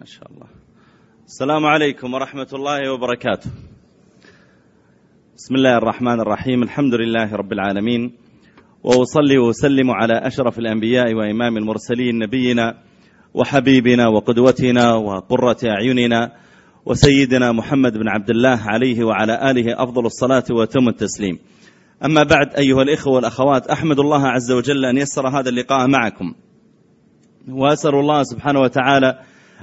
ما شاء الله. السلام عليكم ورحمة الله وبركاته. بسم الله الرحمن الرحيم. الحمد لله رب العالمين. وأصلي وأسلم على أشرف الأنبياء وإمام المرسلين نبينا وحبيبنا وقدوتنا وقرة أعيننا وسيدنا محمد بن عبد الله عليه وعلى آله أفضل الصلاة وتم التسليم. أما بعد أيها الإخوة والأخوات أحمد الله عز وجل أن يسر هذا اللقاء معكم. وأسأل الله سبحانه وتعالى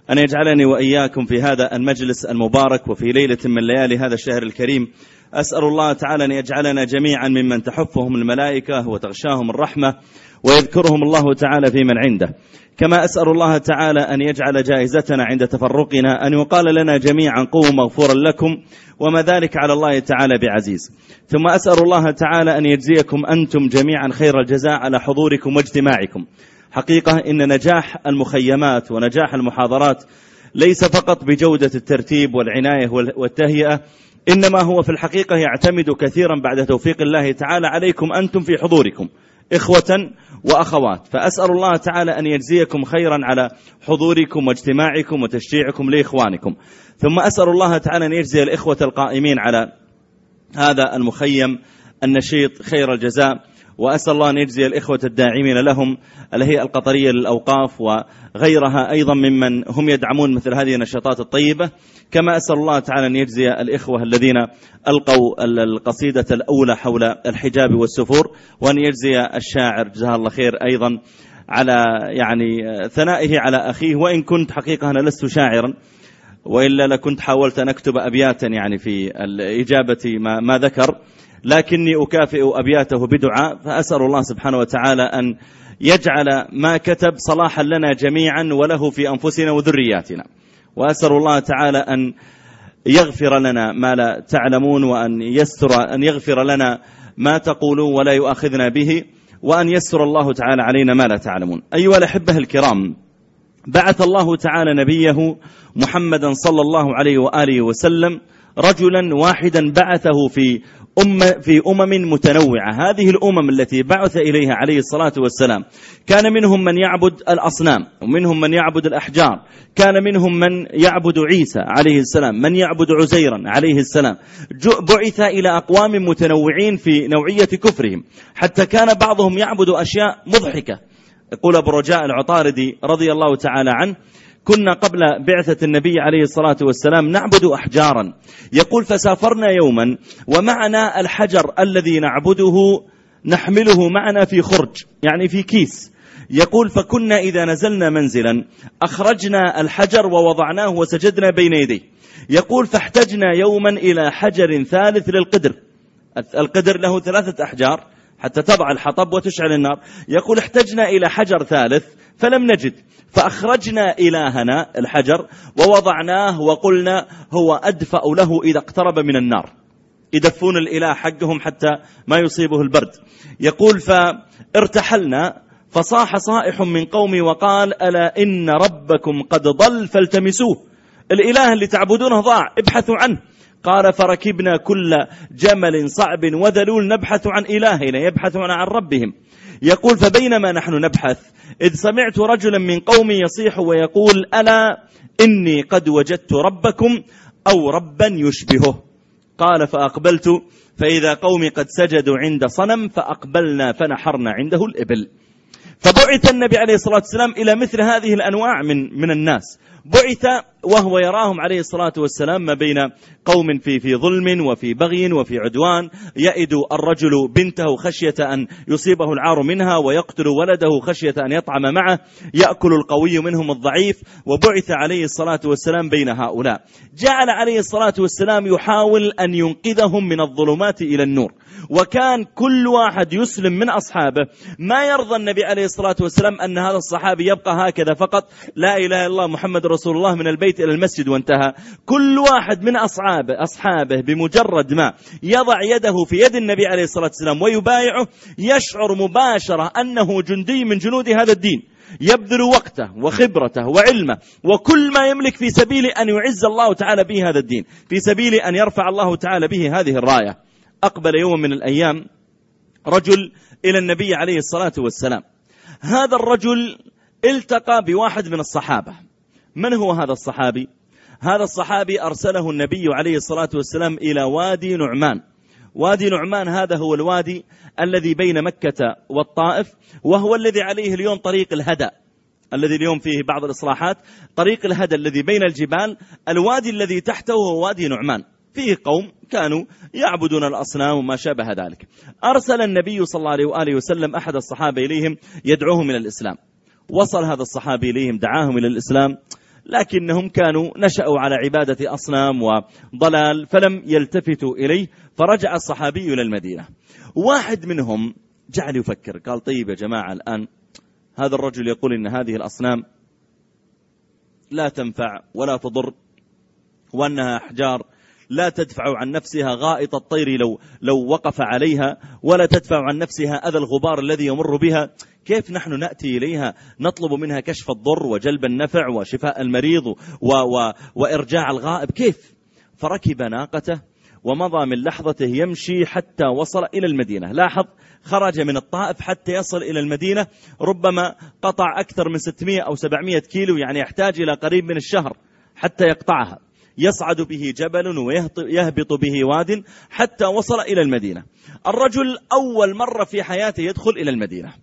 أن يجعلني وإياكم في هذا المجلس المبارك وفي ليلة من ليالي هذا الشهر الكريم. أسأل الله تعالى أن يجعلنا جميعا ممن تحفهم الملائكة وتغشاهم الرحمة ويذكرهم الله تعالى في من عنده. كما أسأل الله تعالى أن يجعل جائزتنا عند تفرقنا أن يقال لنا جميعا قوموا مغفورا لكم وما ذلك على الله تعالى بعزيز. ثم أسأل الله تعالى أن يجزيكم أنتم جميعا خير الجزاء على حضوركم واجتماعكم. حقيقة إن نجاح المخيمات ونجاح المحاضرات ليس فقط بجودة الترتيب والعناية والتهيئة إنما هو في الحقيقة يعتمد كثيرا بعد توفيق الله تعالى عليكم أنتم في حضوركم إخوة وأخوات. فأسأل الله تعالى أن يجزيكم خيرا على حضوركم واجتماعكم وتشجيعكم لإخوانكم. ثم أسأل الله تعالى أن يجزي الإخوة القائمين على هذا المخيم النشيط خير الجزاء. وأسأل الله أن يجزي الإخوة الداعمين لهم الهيئة القطرية للأوقاف وغيرها أيضا ممن هم يدعمون مثل هذه النشاطات الطيبة. كما أسأل الله تعالى أن يجزي الإخوة الذين ألقوا القصيدة الأولى حول الحجاب والسفور وأن يجزي الشاعر جزاه الله خير أيضا على يعني ثنائه على أخيه. وإن كنت حقيقة أنا لست شاعرا وإلا لكنت حاولت أن أكتب أبياتا يعني في الإجابة ما, ما ذكر. لكني أكافئ أبياته بدعاء فأسأل الله سبحانه وتعالى أن يجعل ما كتب صلاحا لنا جميعا وله في أنفسنا وذرياتنا. وأسأل الله تعالى أن يغفر لنا ما لا تعلمون وأن يستر أن يغفر لنا ما تقولون ولا يؤاخذنا به وأن يسر الله تعالى علينا ما لا تعلمون. أيها الأحبة الكرام بعث الله تعالى نبيه محمدا صلى الله عليه وآله وسلم رجلا واحدا بعثه في أم في أمم متنوعة. هذه الأمم التي بعث إليها عليه الصلاة والسلام كان منهم من يعبد الأصنام ومنهم من يعبد الأحجار كان منهم من يعبد عيسى عليه السلام من يعبد عزيرا عليه السلام. بعث إلى أقوام متنوعين في نوعية كفرهم حتى كان بعضهم يعبد أشياء مضحكة. يقول أبو رجاء العطاردي رضي الله تعالى عنه كنا قبل بعثة النبي عليه الصلاة والسلام نعبد أحجارا. يقول فسافرنا يوما ومعنا الحجر الذي نعبده نحمله معنا في خرج يعني في كيس. يقول فكنا إذا نزلنا منزلا أخرجنا الحجر ووضعناه وسجدنا بين يديه. يقول فاحتجنا يوما إلى حجر ثالث للقدر. القدر له ثلاثة أحجار حتى تضع الحطب وتشعل النار. يقول احتجنا إلى حجر ثالث فلم نجد. فأخرجنا إلهنا الحجر ووضعناه وقلنا هو أدفأ له إذا اقترب من النار. يدفون الإله حقهم حتى ما يصيبه البرد. يقول فارتحلنا فصاح صائح من قومي وقال ألا إن ربكم قد ضل فالتمسوه. الإله اللي تعبدونه ضاع ابحثوا عنه. قال فركبنا كل جمل صعب وذلول نبحث عن إلهنا يبحثون عن ربهم. يقول فبينما نحن نبحث إذ سمعت رجلا من قومي يصيح ويقول ألا إني قد وجدت ربكم أو ربا يشبهه؟ قال فأقبلت فإذا قومي قد سجدوا عند صنم فأقبلنا فنحرنا عنده الإبل. فبعث النبي عليه الصلاة والسلام إلى مثل هذه الأنواع من, من الناس. بعث وهو يراهم عليه الصلاة والسلام ما بين قوم في في ظلم وفي بغي وفي عدوان. يئد الرجل بنته خشية أن يصيبه العار منها ويقتل ولده خشية أن يطعم معه. يأكل القوي منهم الضعيف. وبعث عليه الصلاة والسلام بين هؤلاء. جعل عليه الصلاة والسلام يحاول أن ينقذهم من الظلمات إلى النور. وكان كل واحد يسلم من أصحابه. ما يرضى النبي عليه الصلاة والسلام أن هذا الصحابي يبقى هكذا. فقط لا إله إلا الله محمد رسول الله من البيت إلى المسجد وانتهى. كل واحد من أصحابه, أصحابه بمجرد ما يضع يده في يد النبي عليه الصلاة والسلام ويبايعه يشعر مباشرة أنه جندي من جنود هذا الدين. يبذل وقته وخبرته وعلمه وكل ما يملك في سبيل أن يعز الله تعالى به هذا الدين في سبيل أن يرفع الله تعالى به هذه الراية. أقبل يوم من الأيام رجل إلى النبي عليه الصلاة والسلام. هذا الرجل التقى بواحد من الصحابة. من هو هذا الصحابي؟ هذا الصحابي أرسله النبي عليه الصلاة والسلام إلى وادي نعمان. وادي نعمان هذا هو الوادي الذي بين مكة والطائف وهو الذي عليه اليوم طريق الهدى. الذي اليوم فيه بعض الإصلاحات طريق الهدى الذي بين الجبال الوادي الذي تحته هو وادي نعمان. فيه قوم كانوا يعبدون الأصنام وما شابه ذلك. أرسل النبي صلى الله عليه وآله وسلم أحد الصحابة إليهم يدعوهم إلى الإسلام. وصل هذا الصحابي إليهم دعاهم إلى الإسلام لكنهم كانوا نشأوا على عبادة أصنام وضلال فلم يلتفتوا إليه فرجع الصحابي إلى المدينة. واحد منهم جعل يفكر قال طيب يا جماعة الآن هذا الرجل يقول إن هذه الأصنام لا تنفع ولا تضر وأنها أحجار لا تدفع عن نفسها غائط الطير لو, لو وقف عليها ولا تدفع عن نفسها أذى الغبار الذي يمر بها. كيف نحن نأتي إليها؟ نطلب منها كشف الضر وجلب النفع وشفاء المريض و و وإرجاع الغائب. كيف؟ فركب ناقته ومضى من لحظته يمشي حتى وصل إلى المدينة. لاحظ خرج من الطائف حتى يصل إلى المدينة. ربما قطع أكثر من 600 أو 700 كيلو يعني يحتاج إلى قريب من الشهر حتى يقطعها. يصعد به جبل ويهبط به واد حتى وصل إلى المدينة. الرجل أول مرة في حياته يدخل إلى المدينة.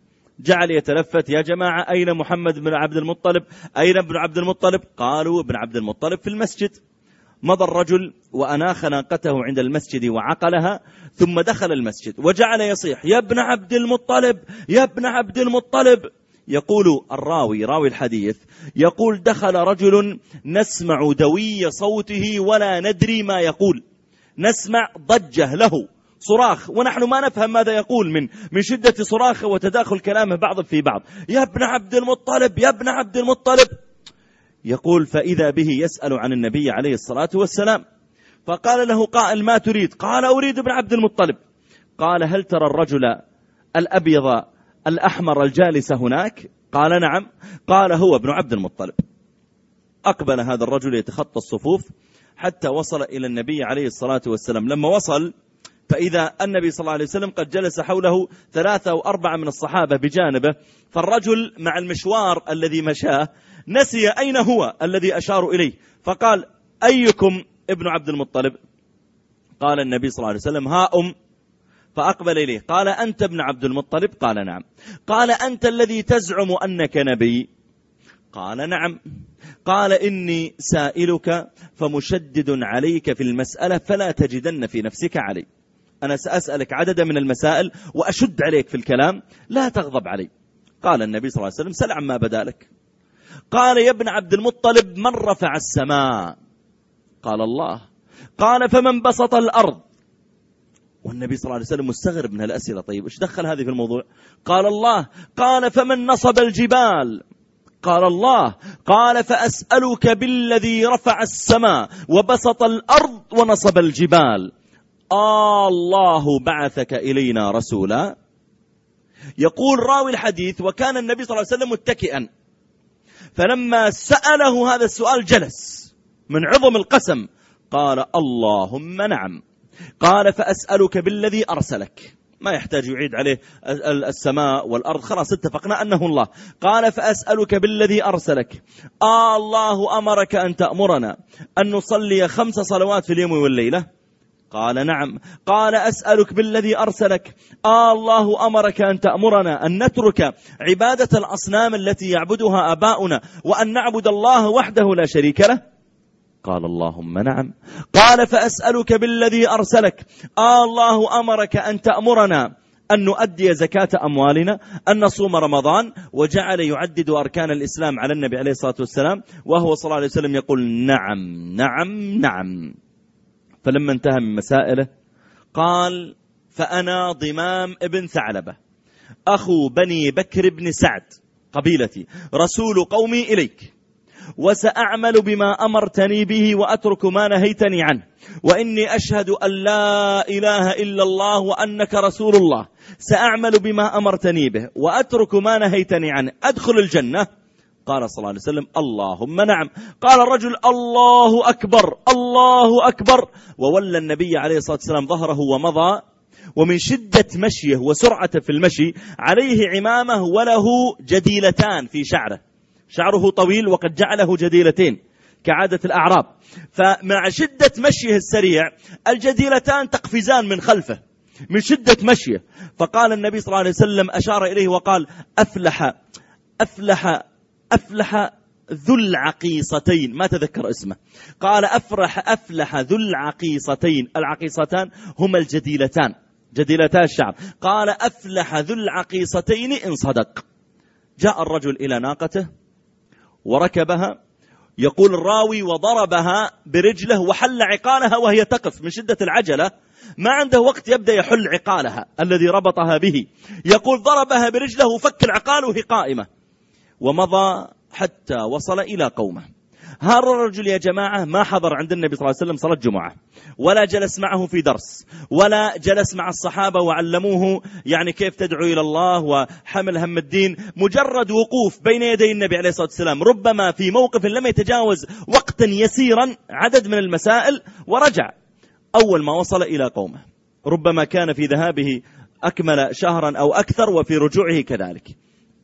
جعل يتلفت يا جماعة أين محمد بن عبد المطلب؟ أين ابن عبد المطلب؟ قالوا ابن عبد المطلب في المسجد. مضى الرجل وأناخ ناقته عند المسجد وعقلها ثم دخل المسجد وجعل يصيح يا ابن عبد المطلب يا ابن عبد المطلب. يقول الراوي راوي الحديث يقول دخل رجل نسمع دوي صوته ولا ندري ما يقول. نسمع ضجة له. صراخ ونحن ما نفهم ماذا يقول من من شدة صراخه وتداخل كلامه بعض في بعض. يا ابن عبد المطلب يا ابن عبد المطلب. يقول فإذا به يسأل عن النبي عليه الصلاة والسلام. فقال له قائل ما تريد؟ قال أريد ابن عبد المطلب. قال هل ترى الرجل الأبيض الأحمر الجالس هناك؟ قال نعم. قال هو ابن عبد المطلب. أقبل هذا الرجل يتخطى الصفوف حتى وصل إلى النبي عليه الصلاة والسلام. لما وصل فإذا النبي صلى الله عليه وسلم قد جلس حوله ثلاثة أو أربعة من الصحابة بجانبه فالرجل مع المشوار الذي مشاه نسي أين هو الذي أشاروا إليه. فقال أيكم ابن عبد المطلب؟ قال النبي صلى الله عليه وسلم ها أم. فأقبل إليه. قال أنت ابن عبد المطلب؟ قال نعم. قال أنت الذي تزعم أنك نبي؟ قال نعم. قال إني سائلك فمشدد عليك في المسألة فلا تجدن في نفسك علي. أنا سأسألك عددا من المسائل وأشد عليك في الكلام لا تغضب علي. قال النبي صلى الله عليه وسلم سل عما بدا لك. قال يا ابن عبد المطلب من رفع السماء؟ قال الله. قال فمن بسط الأرض؟ والنبي صلى الله عليه وسلم مستغرب من هالأسئلة. طيب إيش دخل هذه في الموضوع؟ قال الله قال فمن نصب الجبال؟ قال الله قال فأسألك بالذي رفع السماء وبسط الأرض ونصب الجبال. آه الله بعثك إلينا رسولا. يقول راوي الحديث وكان النبي صلى الله عليه وسلم متكئا. فلما سأله هذا السؤال جلس من عظم القسم قال اللهم نعم. قال فأسألك بالذي أرسلك. ما يحتاج يعيد عليه السماء والأرض. خلاص اتفقنا أنه الله. قال فأسألك بالذي أرسلك. آه الله أمرك أن تأمرنا أن نصلي خمس صلوات في اليوم والليلة. قال نعم. قال أسألك بالذي أرسلك. آه الله أمرك أن تأمرنا أن نترك عبادة الأصنام التي يعبدها أباؤنا وأن نعبد الله وحده لا شريك له. قال اللهم نعم. قال فأسألك بالذي أرسلك. آه الله أمرك أن تأمرنا أن نؤدي زكاة أموالنا أن نصوم رمضان وجعل يعدد أركان الإسلام على النبي عليه الصلاة والسلام وهو صلى الله عليه وسلم يقول نعم نعم نعم. فلما انتهى من مسائله قال فأنا ضمام ابن ثعلبة أخو بني بكر بن سعد قبيلتي رسول قومي إليك. وسأعمل بما أمرتني به وأترك ما نهيتني عنه. وإني أشهد أن لا إله إلا الله وأنك رسول الله. سأعمل بما أمرتني به وأترك ما نهيتني عنه. أدخل الجنة. قال صلى الله عليه وسلم اللهم نعم. قال الرجل الله أكبر الله أكبر. وولى النبي عليه الصلاة والسلام ظهره ومضى. ومن شدة مشيه وسرعته في المشي عليه عمامة وله جديلتان في شعره. شعره طويل وقد جعله جديلتين كعادة الأعراب. فمع شدة مشيه السريع الجديلتان تقفزان من خلفه من شدة مشيه. فقال النبي صلى الله عليه وسلم أشار إليه وقال أفلح أفلح أفلح ذو العقيصتين. ما تذكر اسمه. قال أفرح أفلح ذو العقيصتين. العقيصتان هما الجديلتان. جديلتا الشعر. قال أفلح ذو العقيصتين إن صدق. جاء الرجل إلى ناقته وركبها يقول الراوي وضربها برجله وحل عقالها وهي تقف من شدة العجلة ما عنده وقت يبدأ يحل عقالها الذي ربطها به. يقول ضربها برجله فك العقال وهي قائمة. ومضى حتى وصل إلى قومه. هذا الرجل يا جماعة ما حضر عند النبي صلى الله عليه وسلم صلاة جمعة ولا جلس معه في درس ولا جلس مع الصحابة وعلموه يعني كيف تدعو إلى الله وحمل هم الدين مجرد وقوف بين يدي النبي عليه الصلاة والسلام ربما في موقف لم يتجاوز وقتا يسيرا عدد من المسائل ورجع. أول ما وصل إلى قومه ربما كان في ذهابه أكمل شهرا أو أكثر وفي رجوعه كذلك.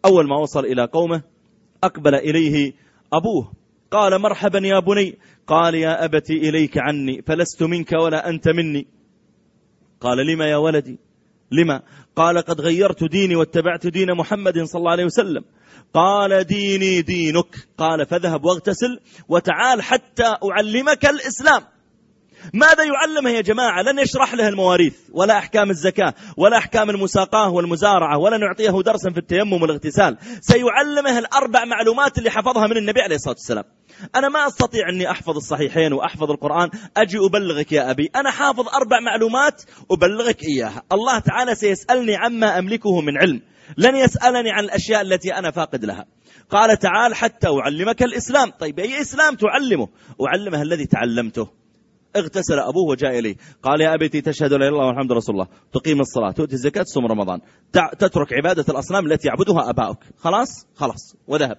أول ما وصل إلى قومه أقبل إليه أبوه. قال مرحبا يا بني. قال يا أبت إليك عني فلست منك ولا أنت مني. قال لما يا ولدي؟ لما؟ قال قد غيرت ديني واتبعت دين محمد صلى الله عليه وسلم. قال ديني دينك. قال فذهب واغتسل وتعال حتى أعلمك الإسلام. ماذا يعلمه يا جماعة؟ لن يشرح له المواريث ولا أحكام الزكاة ولا أحكام المساقاة والمزارعة ولا نعطيه درسا في التيمم والاغتسال. سيعلمه الأربع معلومات اللي حفظها من النبي عليه الصلاة والسلام. أنا ما أستطيع أني أحفظ الصحيحين وأحفظ القرآن. أجي أبلغك يا أبي. أنا حافظ أربع معلومات أبلغك إياها. الله تعالى سيسألني عما أملكه من علم. لن يسألني عن الأشياء التي أنا فاقد لها. قال تعال حتى أعلمك الإسلام. طيب أي إسلام تعلمه؟ أعلمه الذي تعلمته. اغتسل أبوه وجاء إليه. قال يا أبتي تشهد لا الله والحمد رسول الله. تقيم الصلاة تؤتي الزكاة تصوم رمضان. تترك عبادة الأصنام التي يعبدها أباؤك. خلاص؟ خلاص. وذهب.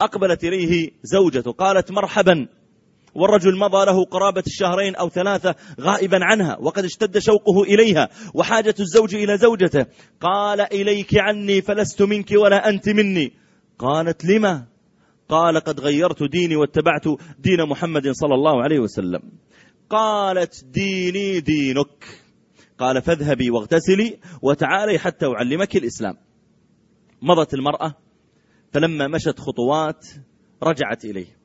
أقبلت إليه زوجته قالت مرحبا. والرجل مضى له قرابة الشهرين أو ثلاثة غائبا عنها وقد اشتد شوقه إليها وحاجة الزوج إلى زوجته. قال إليك عني فلست منك ولا أنت مني. قالت لما؟ قال قد غيرت ديني واتبعت دين محمد صلى الله عليه وسلم. قالت ديني دينك. قال فاذهبي واغتسلي وتعالي حتى أعلمك الإسلام. مضت المرأة فلما مشت خطوات رجعت إليه.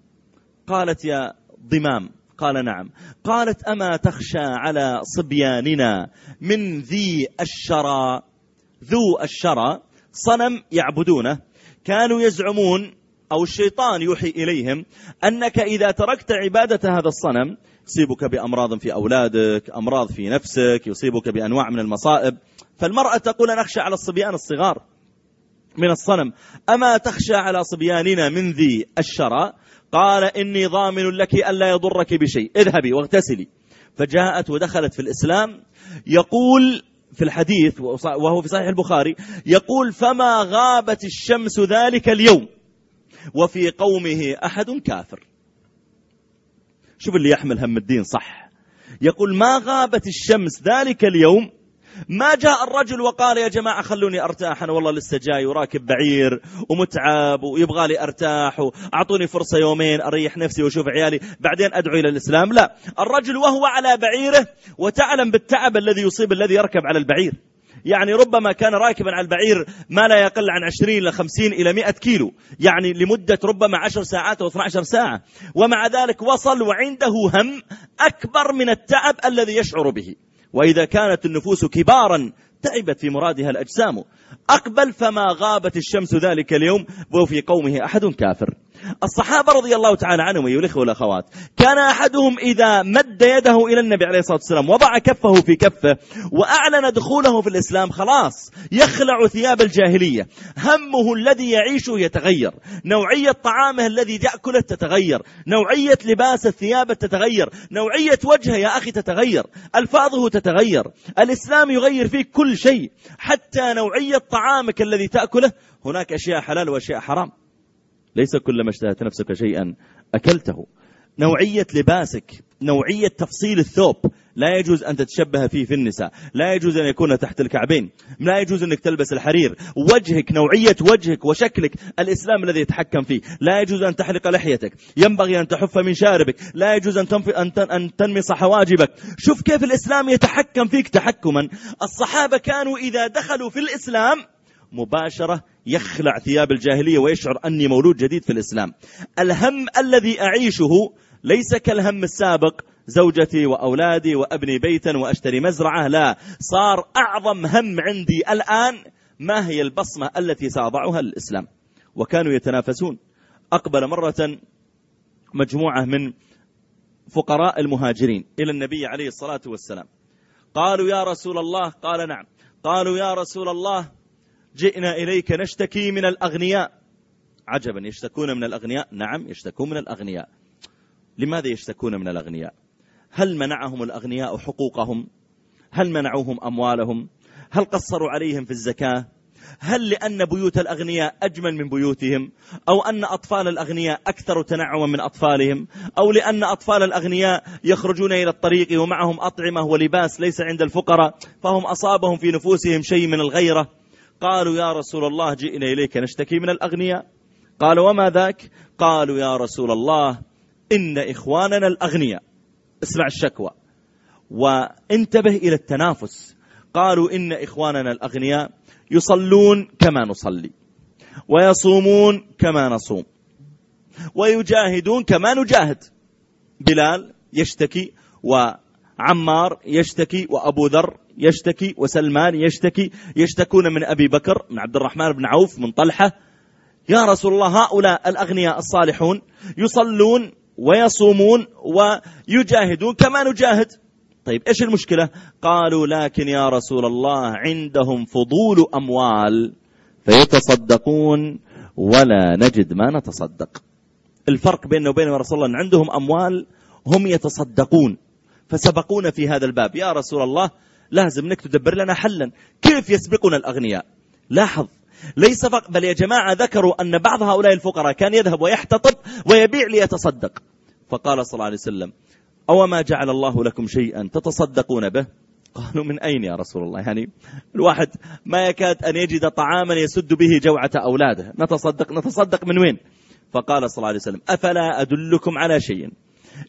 قالت يا ضمام قال نعم. قالت أما تخشى على صبياننا من ذي الشرى؟ ذو الشرى صنم يعبدونه. كانوا يزعمون أو الشيطان يوحي إليهم أنك إذا تركت عبادة هذا الصنم يصيبك بأمراض في أولادك أمراض في نفسك يصيبك بأنواع من المصائب. فالمرأة تقول نخشى على الصبيان الصغار من الصنم. أما تخشى على صبياننا من ذي الشرى قال إني ضامن لك ألا يضرك بشيء. اذهبي واغتسلي. فجاءت ودخلت في الإسلام. يقول في الحديث وهو في صحيح البخاري يقول فما غابت الشمس ذلك اليوم؟ وفي قومه أحد كافر. شوف اللي يحمل هم الدين صح. يقول ما غابت الشمس ذلك اليوم. ما جاء الرجل وقال يا جماعة خلوني أرتاح أنا والله لسه جاي وراكب بعير ومتعب ويبغى لي أرتاح وأعطوني فرصة يومين أريح نفسي وأشوف عيالي بعدين أدعو إلى الإسلام. لا الرجل وهو على بعيره وتعلم بالتعب الذي يصيب الذي يركب على البعير. يعني ربما كان راكبا على البعير ما لا يقل عن 20 إلى 50 إلى 100 كيلو. يعني لمدة ربما 10 ساعات أو 12 ساعة. ومع ذلك وصل وعنده هم أكبر من التعب الذي يشعر به. وإذا كانت النفوس كبارا تعبت في مرادها الأجسام أقبل فما غابت الشمس ذلك اليوم وفي قومه أحد كافر. الصحابة رضي الله تعالى عنهم أيها الإخوة والأخوات كان أحدهم إذا مد يده إلى النبي عليه الصلاة والسلام وضع كفه في كفه وأعلن دخوله في الإسلام خلاص يخلع ثياب الجاهلية. همه الذي يعيشه يتغير نوعية طعامه الذي يأكله تتغير نوعية لباس الثياب تتغير نوعية وجهه يا أخي تتغير ألفاظه تتغير الإسلام يغير فيك كل شيء حتى نوعية طعامك الذي تأكله هناك أشياء حلال وأشياء حرام. ليس كلما اشتهت نفسك شيئا أكلته. نوعية لباسك نوعية تفصيل الثوب. لا يجوز أن تتشبه فيه في النساء. لا يجوز أن يكون تحت الكعبين. لا يجوز أنك تلبس الحرير. وجهك نوعية وجهك وشكلك الإسلام الذي يتحكم فيه. لا يجوز أن تحلق لحيتك. ينبغي أن تحف من شاربك. لا يجوز أن, تنف... أن, تن... أن تنمص حواجبك. شوف كيف الإسلام يتحكم فيك تحكما. الصحابة كانوا إذا دخلوا في الإسلام مباشرة يخلع ثياب الجاهلية ويشعر أني مولود جديد في الإسلام. الهم الذي أعيشه ليس كالهم السابق زوجتي وأولادي وأبني بيتا وأشتري مزرعة لا. صار أعظم هم عندي الآن ما هي البصمة التي سأضعها للإسلام. وكانوا يتنافسون. أقبل مرة مجموعة من فقراء المهاجرين إلى النبي عليه الصلاة والسلام. قالوا يا رسول الله قال نعم. قالوا يا رسول الله جئنا إليك نشتكي من الأغنياء. عجبا. يشتكون من الأغنياء؟ نعم يشتكون من الأغنياء. لماذا يشتكون من الأغنياء؟ هل منعهم الأغنياء حقوقهم؟ هل منعوهم أموالهم؟ هل قصروا عليهم في الزكاة؟ هل لأن بيوت الأغنياء أجمل من بيوتهم؟ أو أن أطفال الأغنياء أكثر تنعما من أطفالهم؟ أو لأن أطفال الأغنياء يخرجون إلى الطريق ومعهم أطعمة ولباس ليس عند الفقراء؟ فهم أصابهم في نفوسهم شيء من الغيرة. قالوا يا رسول الله جئنا إليك نشتكي من الأغنياء. قال وما ذاك؟ قالوا يا رسول الله إن إخواننا الأغنياء. اسمع الشكوى. وانتبه إلى التنافس. قالوا إن إخواننا الأغنياء يصلون كما نصلي ويصومون كما نصوم ويجاهدون كما نجاهد. بلال يشتكي وعمار يشتكي وأبو ذر يشتكي وسلمان يشتكي يشتكون من أبي بكر من عبد الرحمن بن عوف من طلحة. يا رسول الله هؤلاء الأغنياء الصالحون يصلون ويصومون ويجاهدون كما نجاهد. طيب إيش المشكلة؟ قالوا لكن يا رسول الله عندهم فضول أموال فيتصدقون ولا نجد ما نتصدق. الفرق بيننا وبين رسول الله أن عندهم أموال هم يتصدقون فسبقونا في هذا الباب. يا رسول الله لازم انك تدبر لنا حلا. كيف يسبقنا الأغنياء؟ لاحظ. ليس فقط بل يا جماعة ذكروا أن بعض هؤلاء الفقراء كان يذهب ويحتطب ويبيع ليتصدق. فقال صلى الله عليه وسلم أو ما جعل الله لكم شيئا تتصدقون به؟ قالوا من أين يا رسول الله؟ يعني الواحد ما يكاد أن يجد طعاما يسد به جوعة أولاده. نتصدق نتصدق من وين؟ فقال صلى الله عليه وسلم أفلا أدلكم على شيء؟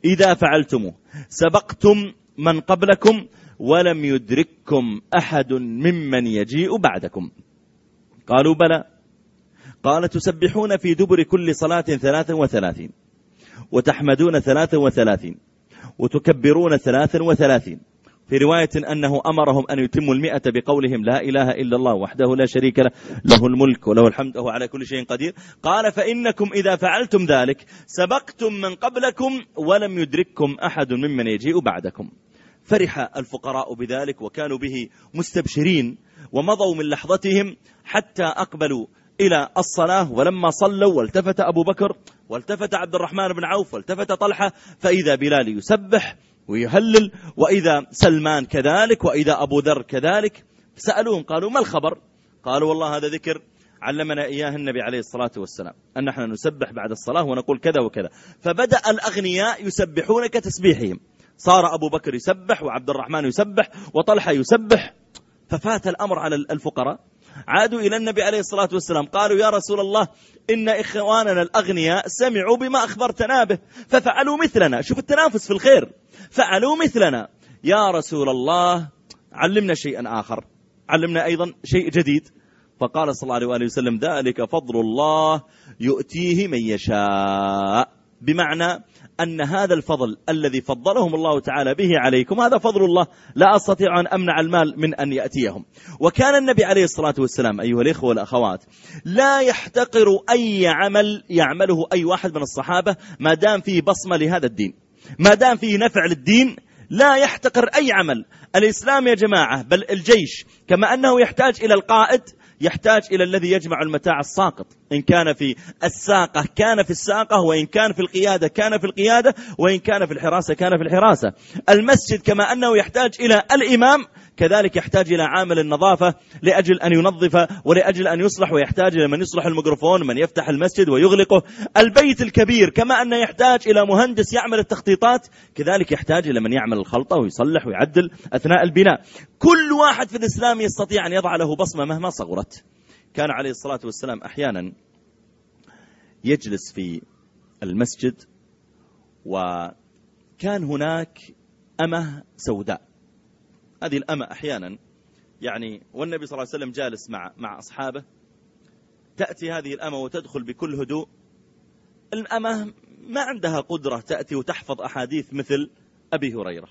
إذا فعلتموه سبقتم من قبلكم ولم يدرككم أحد ممن يجيء بعدكم. قالوا بلى. قال تسبحون في دبر كل صلاة ثلاثا وثلاثين وتحمدون ثلاثا وثلاثين وتكبرون ثلاثا وثلاثين. في رواية أنه أمرهم أن يتموا المئة بقولهم لا إله إلا الله وحده لا شريك له له الملك وله الحمد وهو على كل شيء قدير. قال فإنكم إذا فعلتم ذلك سبقتم من قبلكم ولم يدرككم أحد ممن يجيء بعدكم. فرح الفقراء بذلك وكانوا به مستبشرين ومضوا من لحظتهم حتى أقبلوا إلى الصلاة ولما صلوا والتفت أبو بكر والتفت عبد الرحمن بن عوف والتفت طلحة فإذا بلال يسبح ويهلل وإذا سلمان كذلك وإذا أبو ذر كذلك سألوهم قالوا ما الخبر؟ قالوا والله هذا ذكر علمنا إياه النبي عليه الصلاة والسلام أن نحن نسبح بعد الصلاة ونقول كذا وكذا فبدأ الأغنياء يسبحون كتسبيحهم صار أبو بكر يسبح وعبد الرحمن يسبح وطلحة يسبح. ففات الأمر على الفقراء. عادوا إلى النبي عليه الصلاة والسلام. قالوا يا رسول الله إن إخواننا الأغنياء سمعوا بما أخبرتنا به ففعلوا مثلنا. شوف التنافس في الخير. فعلوا مثلنا. يا رسول الله علمنا شيئا آخر. علمنا أيضا شيء جديد. فقال صلى الله عليه وسلم ذلك فضل الله يؤتيه من يشاء. بمعنى أن هذا الفضل الذي فضلهم الله تعالى به عليكم هذا فضل الله لا أستطيع أن أمنع المال من أن يأتيهم. وكان النبي عليه الصلاة والسلام أيها الإخوة والأخوات لا يحتقر أي عمل يعمله أي واحد من الصحابة ما دام فيه بصمة لهذا الدين. ما دام فيه نفع للدين لا يحتقر أي عمل. الإسلام يا جماعة بل الجيش كما أنه يحتاج إلى القائد يحتاج إلى الذي يجمع المتاع الساقط. إن كان في الساقة كان في الساقة وإن كان في القيادة كان في القيادة وإن كان في الحراسة كان في الحراسة. المسجد كما أنه يحتاج إلى الإمام كذلك يحتاج إلى عامل النظافة لأجل أن ينظف ولأجل أن يصلح ويحتاج إلى من يصلح الميكروفون من يفتح المسجد ويغلقه. البيت الكبير كما أنه يحتاج إلى مهندس يعمل التخطيطات كذلك يحتاج إلى من يعمل الخلطة ويصلح ويعدل أثناء البناء. كل واحد في الإسلام يستطيع أن يضع له بصمة مهما صغرت. كان عليه الصلاة والسلام أحيانا يجلس في المسجد وكان هناك أمة سوداء. هذه الأمة أحيانا يعني والنبي صلى الله عليه وسلم جالس مع مع أصحابه تأتي هذه الأمة وتدخل بكل هدوء. الأمة ما عندها قدرة تأتي وتحفظ أحاديث مثل أبي هريرة.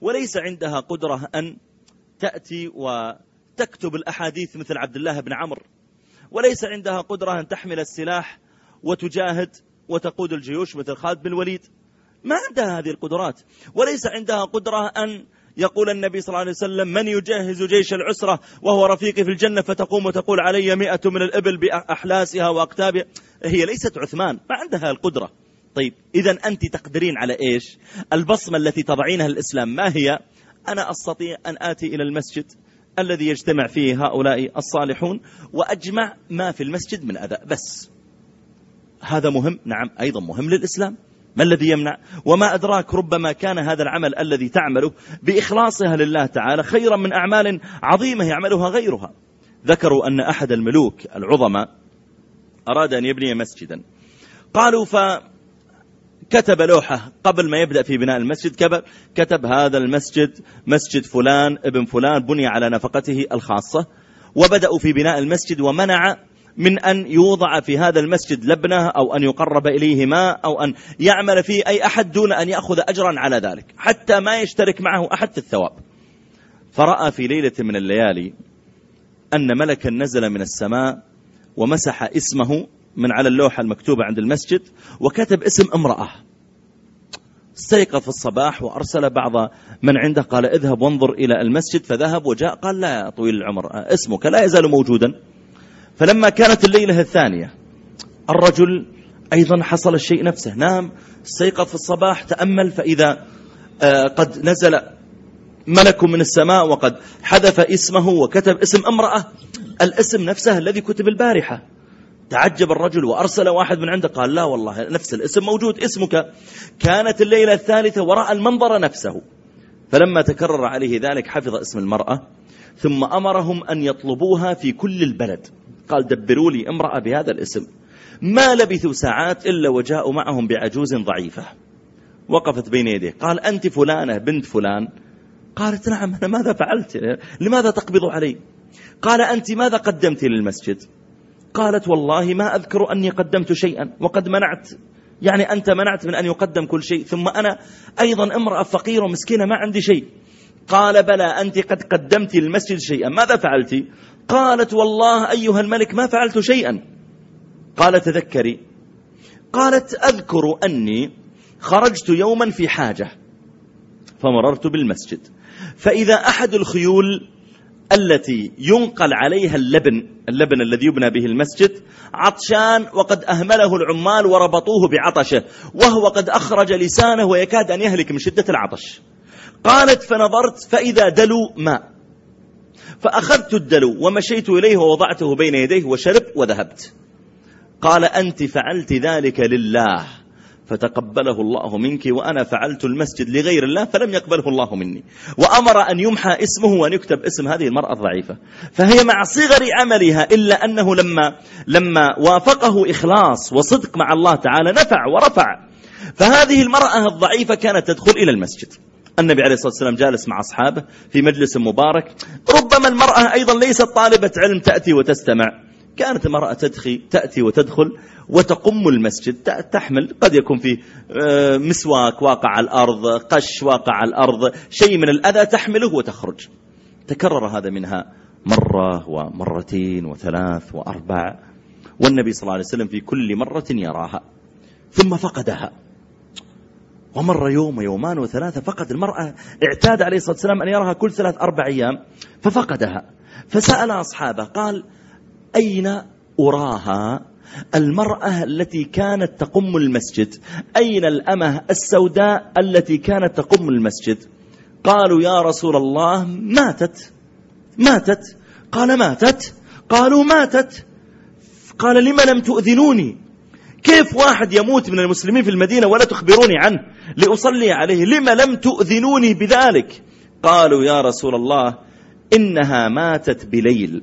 وليس عندها قدرة أن تأتي وتكتب الأحاديث مثل عبد الله بن عمرو. وليس عندها قدرة أن تحمل السلاح وتجاهد وتقود الجيوش مثل خالد بن الوليد. ما عندها هذه القدرات. وليس عندها قدرة أن يقول النبي صلى الله عليه وسلم من يجهز جيش العسرة وهو رفيقي في الجنة فتقوم وتقول علي مئة من الإبل بأحلاسها وأقتابها هي ليست عثمان ما عندها القدرة. طيب إذا أنت تقدرين على إيش؟ البصمة التي تضعينها الإسلام ما هي؟ أنا أستطيع أن آتي إلى المسجد الذي يجتمع فيه هؤلاء الصالحون وأجمع ما في المسجد من أذى بس. هذا مهم؟ نعم أيضا مهم للإسلام. ما الذي يمنع؟ وما أدراك ربما كان هذا العمل الذي تعمله بإخلاصها لله تعالى خيرا من أعمال عظيمة يعملها غيرها. ذكروا أن أحد الملوك العظماء أراد أن يبني مسجدا. قالوا فكتب لوحة قبل ما يبدأ في بناء المسجد. كتب هذا المسجد مسجد فلان ابن فلان بني على نفقته الخاصة وبدأوا في بناء المسجد ومنع من أن يوضع في هذا المسجد لبنة أو أن يقرب إليه ماء أو أن يعمل فيه أي أحد دون أن يأخذ أجرا على ذلك حتى ما يشترك معه أحد في الثواب. فرأى في ليلة من الليالي أن ملكا نزل من السماء ومسح اسمه من على اللوحة المكتوبة عند المسجد وكتب اسم امرأة. استيقظ في الصباح وأرسل بعض من عنده قال اذهب وانظر إلى المسجد فذهب وجاء قال لا يا طويل العمر اسمك لا يزال موجودا. فلما كانت الليلة الثانية الرجل أيضا حصل الشيء نفسه نام استيقظ في الصباح تأمل فإذا آه، قد نزل ملك من السماء وقد حذف اسمه وكتب اسم امرأة الاسم نفسه الذي كتب البارحة. تعجب الرجل وأرسل واحد من عنده قال لا والله نفس الاسم موجود اسمك كانت الليلة الثالثة ورأى المنظر نفسه. فلما تكرر عليه ذلك حفظ اسم المرأة ثم أمرهم أن يطلبوها في كل البلد. قال دبروا لي امرأة بهذا الاسم. ما لبثوا ساعات إلا وجاءوا معهم بعجوز ضعيفة. وقفت بين يديه. قال أنت فلانة بنت فلان. قالت نعم أنا ماذا فعلت؟ لماذا تقبض علي؟ قال أنت ماذا قدمت للمسجد؟ قالت والله ما أذكر أني قدمت شيئا وقد منعت. يعني أنت منعت من أن يقدم كل شيء ثم أنا أيضا امرأة فقيرة مسكينة ما عندي شيء. قال بلى أنت قد قدمت للمسجد شيئا. ماذا فعلت؟ قالت والله أيها الملك ما فعلت شيئا. قال تذكري. قالت أذكر أني خرجت يوما في حاجة فمررت بالمسجد. فإذا أحد الخيول التي ينقل عليها اللبن اللبن الذي يبنى به المسجد عطشان وقد أهمله العمال وربطوه بعطشه وهو قد أخرج لسانه ويكاد أن يهلك من شدة العطش. قالت فنظرت فإذا دلو ماء. فأخذت الدلو ومشيت إليه ووضعته بين يديه وشرب وذهبت. قال أنت فعلت ذلك لله فتقبله الله منك وأنا فعلت المسجد لغير الله فلم يقبله الله مني. وأمر أن يمحى اسمه وأن يكتب اسم هذه المرأة الضعيفة. فهي مع صغر عملها إلا أنه لما, لما وافقه إخلاص وصدق مع الله تعالى نفع ورفع. فهذه المرأة الضعيفة كانت تدخل إلى المسجد. النبي عليه الصلاة والسلام جالس مع أصحابه في مجلس مبارك. ربما المرأة أيضا ليست طالبة علم تأتي وتستمع. كانت المرأة تدخي تأتي وتدخل وتقم المسجد. تحمل. قد يكون في آه، مسواك واقع على الأرض قش واقع على الأرض شيء من الأذى تحمله وتخرج. تكرر هذا منها مرة ومرتين وثلاث وأربع. والنبي صلى الله عليه وسلم في كل مرة يراها. ثم فقدها. ومر يوم ويومان وثلاثة فقد المرأة اعتاد عليه الصلاة والسلام أن يراها كل ثلاث أربع أيام ففقدها فسأل أصحابه قال أين أراها؟ المرأة التي كانت تقم المسجد أين الأمة السوداء التي كانت تقم المسجد؟ قالوا يا رسول الله ماتت ماتت. قال ماتت؟ قالوا ماتت. قال لما لم تؤذنوني؟ كيف واحد يموت من المسلمين في المدينة ولا تخبروني عنه؟ لأصلي عليه. لما لم تؤذنوني بذلك؟ قالوا يا رسول الله إنها ماتت بليل.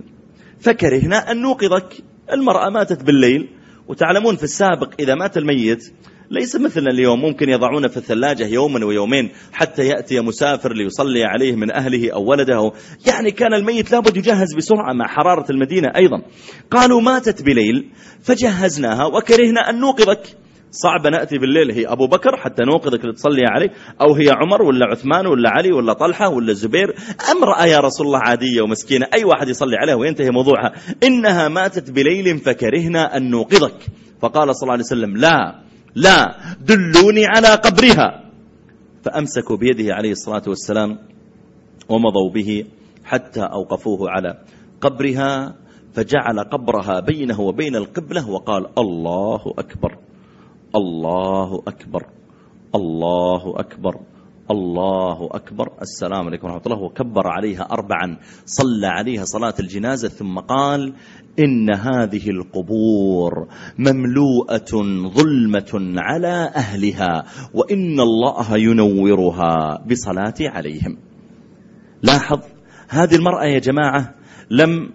فكرهنا أن نوقظك. المرأة ماتت بالليل. وتعلمون في السابق إذا مات الميت ليس مثل اليوم. ممكن يضعونه في الثلاجة يوما ويومين حتى يأتي مسافر ليصلي عليه من أهله أو ولده. يعني كان الميت لابد يجهز بسرعة مع حرارة المدينة أيضا. قالوا ماتت بليل فجهزناها وكرهنا أن نوقظك. صعب نأتي بالليل هي أبو بكر حتى نوقظك لتصلي عليه. أو هي عمر ولا عثمان ولا علي ولا طلحة ولا الزبير. امرأة يا رسول الله عادية ومسكينة؟ أي واحد يصلي عليها وينتهي موضوعها. إنها ماتت بليل فكرهنا أن نوقظك. فقال صلى الله عليه وسلم لا. لا دلوني على قبرها. فأمسكوا بيده عليه الصلاة والسلام ومضوا به حتى أوقفوه على قبرها فجعل قبرها بينه وبين القبلة وقال الله أكبر الله أكبر الله أكبر. الله أكبر. السلام عليكم ورحمة الله. وكبر عليها أربعا صلى عليها صلاة الجنازة ثم قال إن هذه القبور مملوءة ظلمة على أهلها وإن الله ينورها بصلاتي عليهم. لاحظ هذه المرأة يا جماعة لم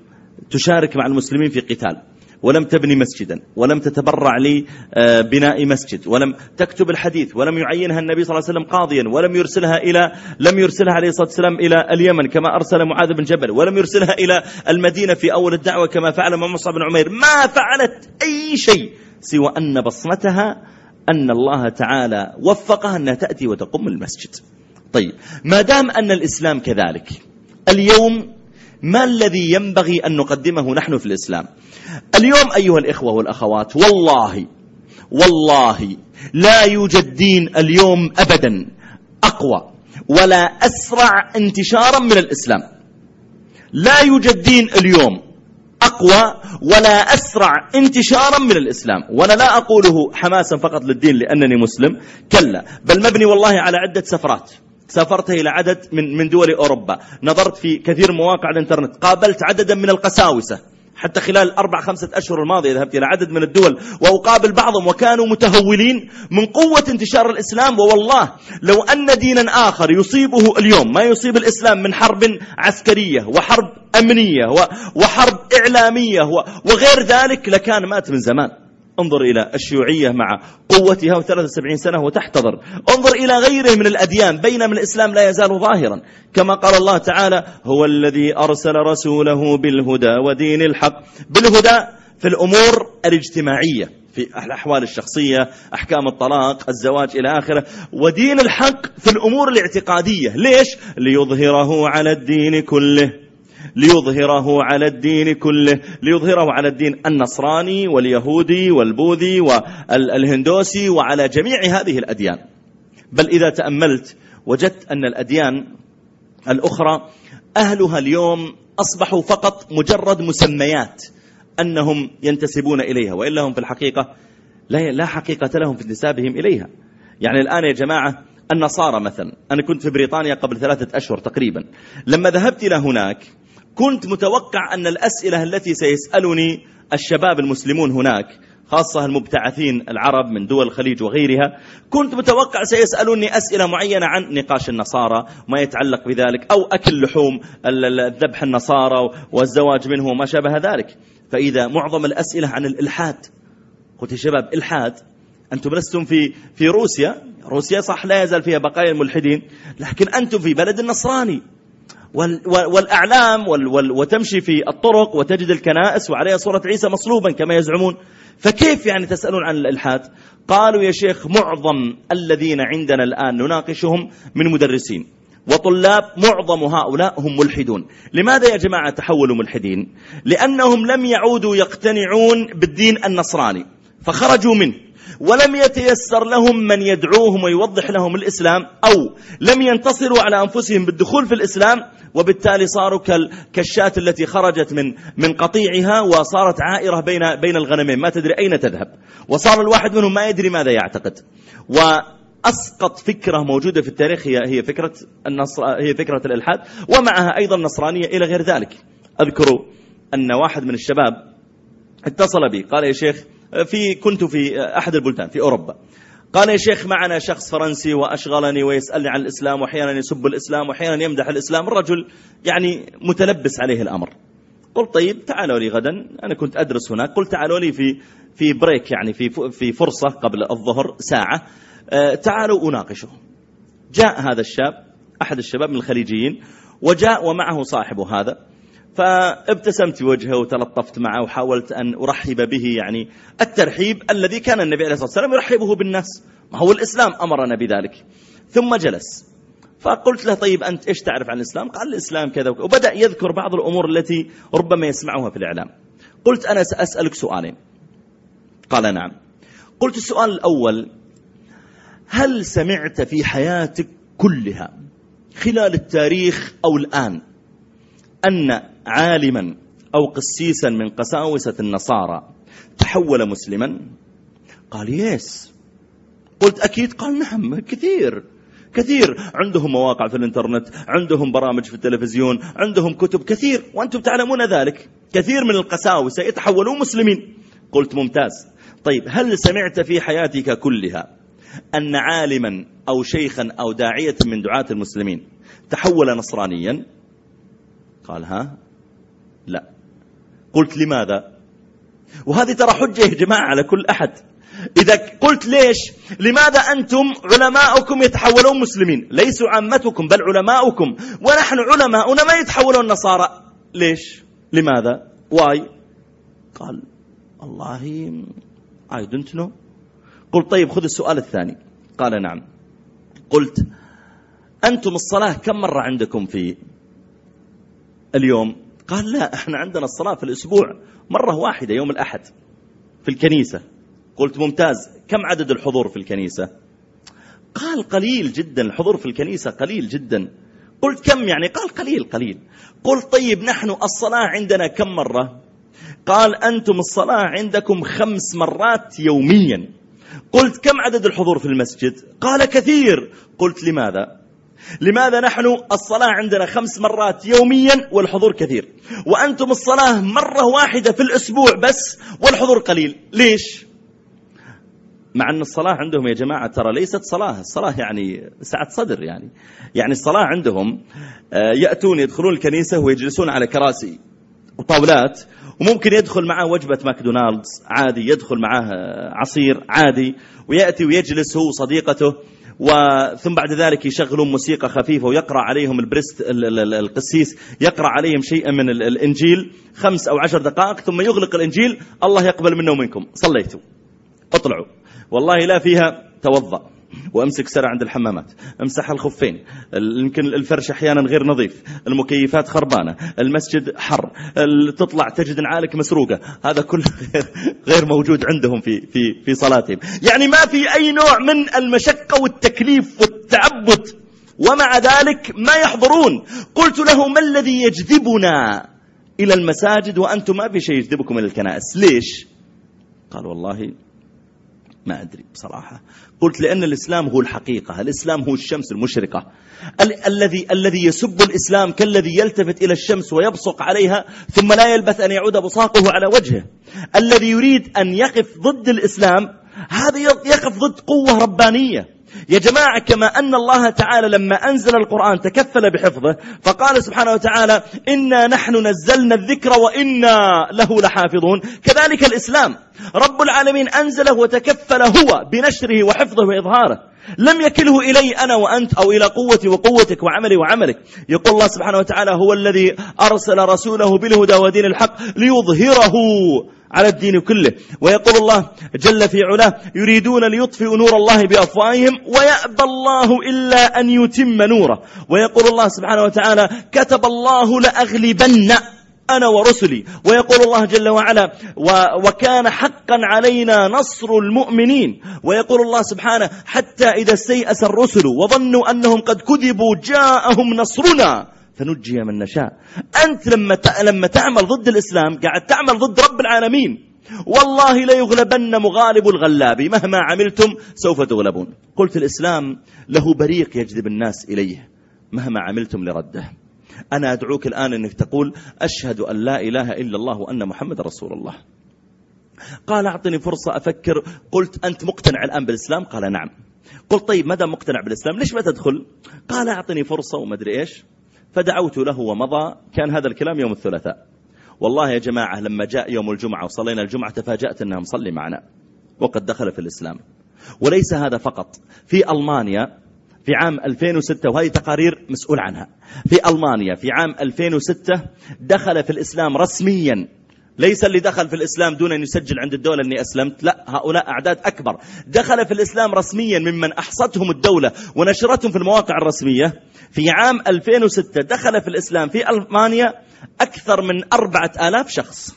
تشارك مع المسلمين في قتال. ولم تبني مسجدا ولم تتبرع لبناء مسجد ولم تكتب الحديث ولم يعينها النبي صلى الله عليه وسلم قاضيا ولم يرسلها إلى لم يرسلها عليه الصلاة والسلام إلى اليمن كما أرسل معاذ بن جبل ولم يرسلها إلى المدينة في أول الدعوة كما فعل مع مصعب بن عمير. ما فعلت أي شيء سوى أن بصمتها أن الله تعالى وفقها أنها تأتي وتقوم المسجد. طيب ما دام أن الإسلام كذلك اليوم ما الذي ينبغي أن نقدمه نحن في الإسلام؟ اليوم أيها الإخوة والأخوات والله والله لا يوجد دين اليوم أبدا أقوى ولا أسرع انتشارا من الإسلام. لا يوجد دين اليوم أقوى ولا أسرع انتشارا من الإسلام. وأنا لا أقوله حماسا فقط للدين لأنني مسلم. كلا بل مبني والله على عدة سفرات. سافرت إلى عدد من من دول أوروبا. نظرت في كثير مواقع الإنترنت. قابلت عددا من القساوسة. حتى خلال الأربع خمسة أشهر الماضية ذهبت إلى عدد من الدول وأقابل بعضهم وكانوا متهولين من قوة انتشار الإسلام. ووالله لو أن دينا آخر يصيبه اليوم ما يصيب الإسلام من حرب عسكرية وحرب أمنية وحرب إعلامية وغير ذلك لكان مات من زمان. انظر إلى الشيوعية مع قوتها و73 سنة وتحتضر. انظر إلى غيره من الأديان بينما الإسلام لا يزال ظاهرا. كما قال الله تعالى هو الذي أرسل رسوله بالهدى ودين الحق. بالهدى في الأمور الاجتماعية في الأحوال الشخصية أحكام الطلاق الزواج إلى آخره. ودين الحق في الأمور الاعتقادية. ليش؟ ليظهره على الدين كله. ليظهره على الدين كله ليظهره على الدين النصراني واليهودي والبوذي والهندوسي وعلى جميع هذه الأديان. بل إذا تأملت وجدت أن الأديان الأخرى أهلها اليوم أصبحوا فقط مجرد مسميات أنهم ينتسبون إليها وإلا هم في الحقيقة لا حقيقة لهم في انتسابهم إليها. يعني الآن يا جماعة النصارى مثلا أنا كنت في بريطانيا قبل ثلاثة أشهر تقريبا لما ذهبت إلى هناك كنت متوقع أن الأسئلة التي سيسألني الشباب المسلمون هناك خاصة المبتعثين العرب من دول الخليج وغيرها كنت متوقع سيسألوني أسئلة معينة عن نقاش النصارى ما يتعلق بذلك أو أكل لحوم الذبح النصارى والزواج منه وما شابه ذلك. فإذا معظم الأسئلة عن الإلحاد قلت يا شباب إلحاد أنتم لستم في في روسيا؟ روسيا صح لا يزال فيها بقايا الملحدين لكن أنتم في بلد النصراني. والأعلام وتمشي في الطرق وتجد الكنائس وعليها صورة عيسى مصلوبا كما يزعمون. فكيف يعني تسألون عن الإلحاد؟ قالوا يا شيخ معظم الذين عندنا الآن نناقشهم من مدرسين وطلاب معظم هؤلاء هم ملحدون. لماذا يا جماعة تحولوا ملحدين؟ لأنهم لم يعودوا يقتنعون بالدين النصراني فخرجوا منه. ولم يتيسر لهم من يدعوهم ويوضح لهم الإسلام أو لم ينتصروا على أنفسهم بالدخول في الإسلام وبالتالي صاروا كالشاة التي خرجت من من قطيعها وصارت عائرة بين بين الغنمين. ما تدري أين تذهب. وصار الواحد منهم ما يدري ماذا يعتقد. و أسقط فكرة موجودة في التاريخ هي هي فكرة النصر هي فكرة الإلحاد. ومعها أيضا نصرانية إلى غير ذلك. أذكر أن واحد من الشباب اتصل بي. قال يا شيخ في كنت في أحد البلدان في أوروبا. قال يا شيخ معنا شخص فرنسي وأشغلني ويسألني عن الإسلام وأحيانا يسب الإسلام وأحيانا يمدح الإسلام. الرجل يعني متلبس عليه الأمر. قلت طيب تعالوا لي غدا أنا كنت أدرس هناك. قلت تعالوا لي في في break يعني في في فرصة قبل الظهر ساعة. آه، تعالوا أناقشه. جاء هذا الشاب أحد الشباب من الخليجيين وجاء ومعه صاحبه هذا. فابتسمت وجهه وتلطفت معه وحاولت أن أرحب به يعني الترحيب الذي كان النبي عليه الصلاة والسلام يرحبه بالناس. ما هو الإسلام؟ أمرنا بذلك. ثم جلس. فقلت له طيب أنت إيش تعرف عن الإسلام؟ قال الإسلام كذا وبدأ يذكر بعض الأمور التي ربما يسمعها في الإعلام. قلت أنا سأسألك سؤالين. قال نعم. قلت السؤال الأول هل سمعت في حياتك كلها خلال التاريخ أو الآن أن عالما أو قسيسا من قساوسة النصارى تحول مسلما؟ قال يس. قلت أكيد. قال نعم كثير كثير. عندهم مواقع في الإنترنت عندهم برامج في التلفزيون عندهم كتب كثير. وأنتم تعلمون ذلك. كثير من القساوسة يتحولون مسلمين. قلت ممتاز. طيب هل سمعت في حياتك كلها أن عالما أو شيخا أو داعية من دعاة المسلمين تحول نصرانيا؟ قال ها. لا. قلت لماذا؟ وهذه ترى حجة يا جماعة على كل أحد. إذا قلت ليش؟ لماذا أنتم علماؤكم يتحولون مسلمين؟ ليسوا عامتكم بل علماؤكم. ونحن علماؤنا ما يتحولون نصارى ليش؟ لماذا؟ واي. قال والله I don't know. قلت طيب خذ السؤال الثاني. قال نعم. قلت أنتم الصلاة كم مرة عندكم في اليوم؟ قال لا إحنا عندنا الصلاة في الأسبوع مرة واحدة يوم الأحد في الكنيسة. قلت ممتاز كم عدد الحضور في الكنيسة؟ قال قليل جدا الحضور في الكنيسة قليل جدا. قلت كم يعني؟ قال قليل قليل. قلت طيب نحن الصلاة عندنا كم مرة؟ قال أنتم الصلاة عندكم خمس مرات يوميا. قلت كم عدد الحضور في المسجد؟ قال كثير. قلت لماذا؟ لماذا نحن الصلاة عندنا خمس مرات يوميا والحضور كثير؟ وأنتم الصلاة مرة واحدة في الأسبوع بس والحضور قليل. ليش؟ مع أن الصلاة عندهم يا جماعة ترى ليست صلاة. الصلاة يعني سعة صدر يعني. يعني الصلاة عندهم آه، يأتون يدخلون الكنيسة ويجلسون على كراسي وطاولات وممكن يدخل معه وجبة ماكدونالدز عادي يدخل معه عصير عادي ويأتي ويجلس هو صديقته وثم بعد ذلك يشغلون موسيقى خفيفة ويقرأ عليهم ال priest القسيس يقرأ عليهم شيئا من الإنجيل. خمس أو عشر دقائق ثم يغلق الإنجيل. الله يقبل منا ومنكم. صليتوا. اطلعوا. والله لا فيها توضأ. وامسك سرع عند الحمامات. امسح الخفين. يمكن الفرش أحيانا غير نظيف. المكيفات خربانة. المسجد حر. تطلع تجد نعالك مسروقة. هذا كله غير موجود عندهم في في في صلاتهم. يعني ما في أي نوع من المشقة والتكليف والتعبد. ومع ذلك ما يحضرون. قلت له ما الذي يجذبنا إلى المساجد وأنتم ما في شيء يجذبكم إلى الكنائس؟ ليش؟ قال والله ما أدري بصراحة. قلت لأن الإسلام هو الحقيقة الإسلام هو الشمس المشرقة. ال الذي الذي يسب الإسلام كالذي يلتفت إلى الشمس ويبصق عليها ثم لا يلبث أن يعود بصاقه على وجهه. الذي يريد أن يقف ضد الإسلام هذا يقف ضد قوة ربانية. يا جماعة كما أن الله تعالى لما أنزل القرآن تكفل بحفظه فقال سبحانه وتعالى إنا نحن نزلنا الذكر وإنا له لحافظون. كذلك الإسلام رب العالمين أنزله وتكفل هو بنشره وحفظه وإظهاره. لم يكله إلي أنا وأنت أو إلى قوتي وقوتك وعملي وعملك. يقول الله سبحانه وتعالى هو الذي أرسل رسوله بالهدى ودين الحق ليظهره على الدين كله. ويقول الله جل في علاه يريدون ليطفئوا نور الله بأفواههم ويأبى الله إلا أن يتم نوره. ويقول الله سبحانه وتعالى كتب الله لأغلبن أنا ورسلي. ويقول الله جل وعلا وكان حقا علينا نصر المؤمنين. ويقول الله سبحانه حتى إذا استيأس الرسل وظنوا أنهم قد كذبوا جاءهم نصرنا. فنجي من نشاء. أنت لما لما تعمل ضد الإسلام قاعد تعمل ضد رب العالمين. والله ليغلبن مغالب الغلاب. مهما عملتم سوف تغلبون. قلت الإسلام له بريق يجذب الناس إليه. مهما عملتم لرده. أنا أدعوك الآن أنك تقول أشهد أن لا إله إلا الله وأن محمد رسول الله. قال أعطني فرصة أفكر. قلت أنت مقتنع الآن بالإسلام؟ قال نعم. قلت طيب ماذا مقتنع بالإسلام؟ ليش ما تدخل؟ قال أعطني فرصة وما أدري إيش. فدعوت له ومضى. كان هذا الكلام يوم الثلاثاء. والله يا جماعة لما جاء يوم الجمعة وصلينا الجمعة تفاجأت أنها مصلي معنا وقد دخل في الإسلام. وليس هذا فقط. في ألمانيا في عام 2006 وهذه تقارير مسؤول عنها. في ألمانيا في عام 2006 دخل في الإسلام رسميا ليس اللي دخل في الإسلام دون أن يسجل عند الدولة أني أسلمت. لا هؤلاء أعداد أكبر. دخل في الإسلام رسميا ممن أحصتهم الدولة ونشرتهم في المواقع الرسمية. في عام 2006 دخل في الإسلام في ألمانيا أكثر من أربعة آلاف شخص.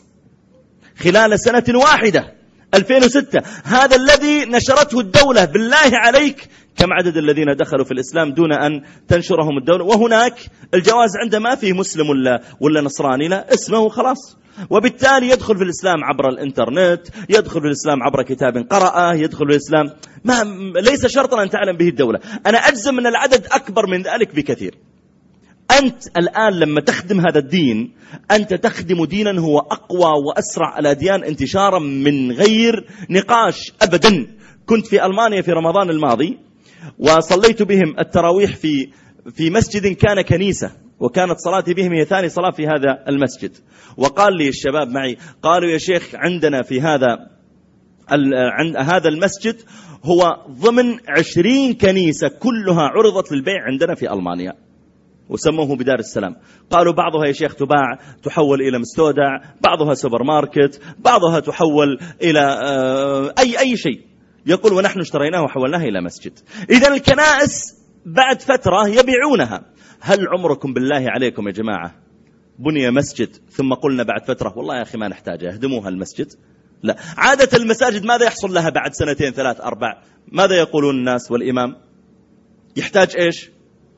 خلال سنة واحدة 2006 هذا الذي نشرته الدولة. بالله عليك. كم عدد الذين دخلوا في الإسلام دون أن تنشرهم الدولة؟ وهناك الجواز عنده ما فيه مسلم ولا, ولا نصراني لا. اسمه خلاص. وبالتالي يدخل في الإسلام عبر الإنترنت يدخل في الإسلام عبر كتاب قرأه يدخل في الإسلام. ما ليس شرطا أن تعلم به الدولة. أنا أجزم أن العدد أكبر من ذلك بكثير. أنت الآن لما تخدم هذا الدين أنت تخدم دينا هو أقوى وأسرع الأديان انتشارا من غير نقاش أبدا. كنت في ألمانيا في رمضان الماضي وصليت بهم التراويح في في مسجد كان كنيسة وكانت صلاتي بهم هي ثاني صلاة في هذا المسجد. وقال لي الشباب معي قالوا يا شيخ عندنا في هذا عند هذا المسجد هو ضمن عشرين كنيسة كلها عرضت للبيع عندنا في ألمانيا. وسموه بدار السلام. قالوا بعضها يا شيخ تباع تحول إلى مستودع بعضها سوبر ماركت بعضها تحول إلى آه، أي أي شيء. يقول ونحن اشتريناه وحولناه إلى مسجد. إذا الكنائس بعد فترة يبيعونها. هل عمركم بالله عليكم يا جماعة؟ بني مسجد ثم قلنا بعد فترة والله يا أخي ما نحتاجه اهدموها المسجد. لا. عادة المساجد ماذا يحصل لها بعد سنتين ثلاث أربع؟ ماذا يقولون الناس والإمام؟ يحتاج إيش؟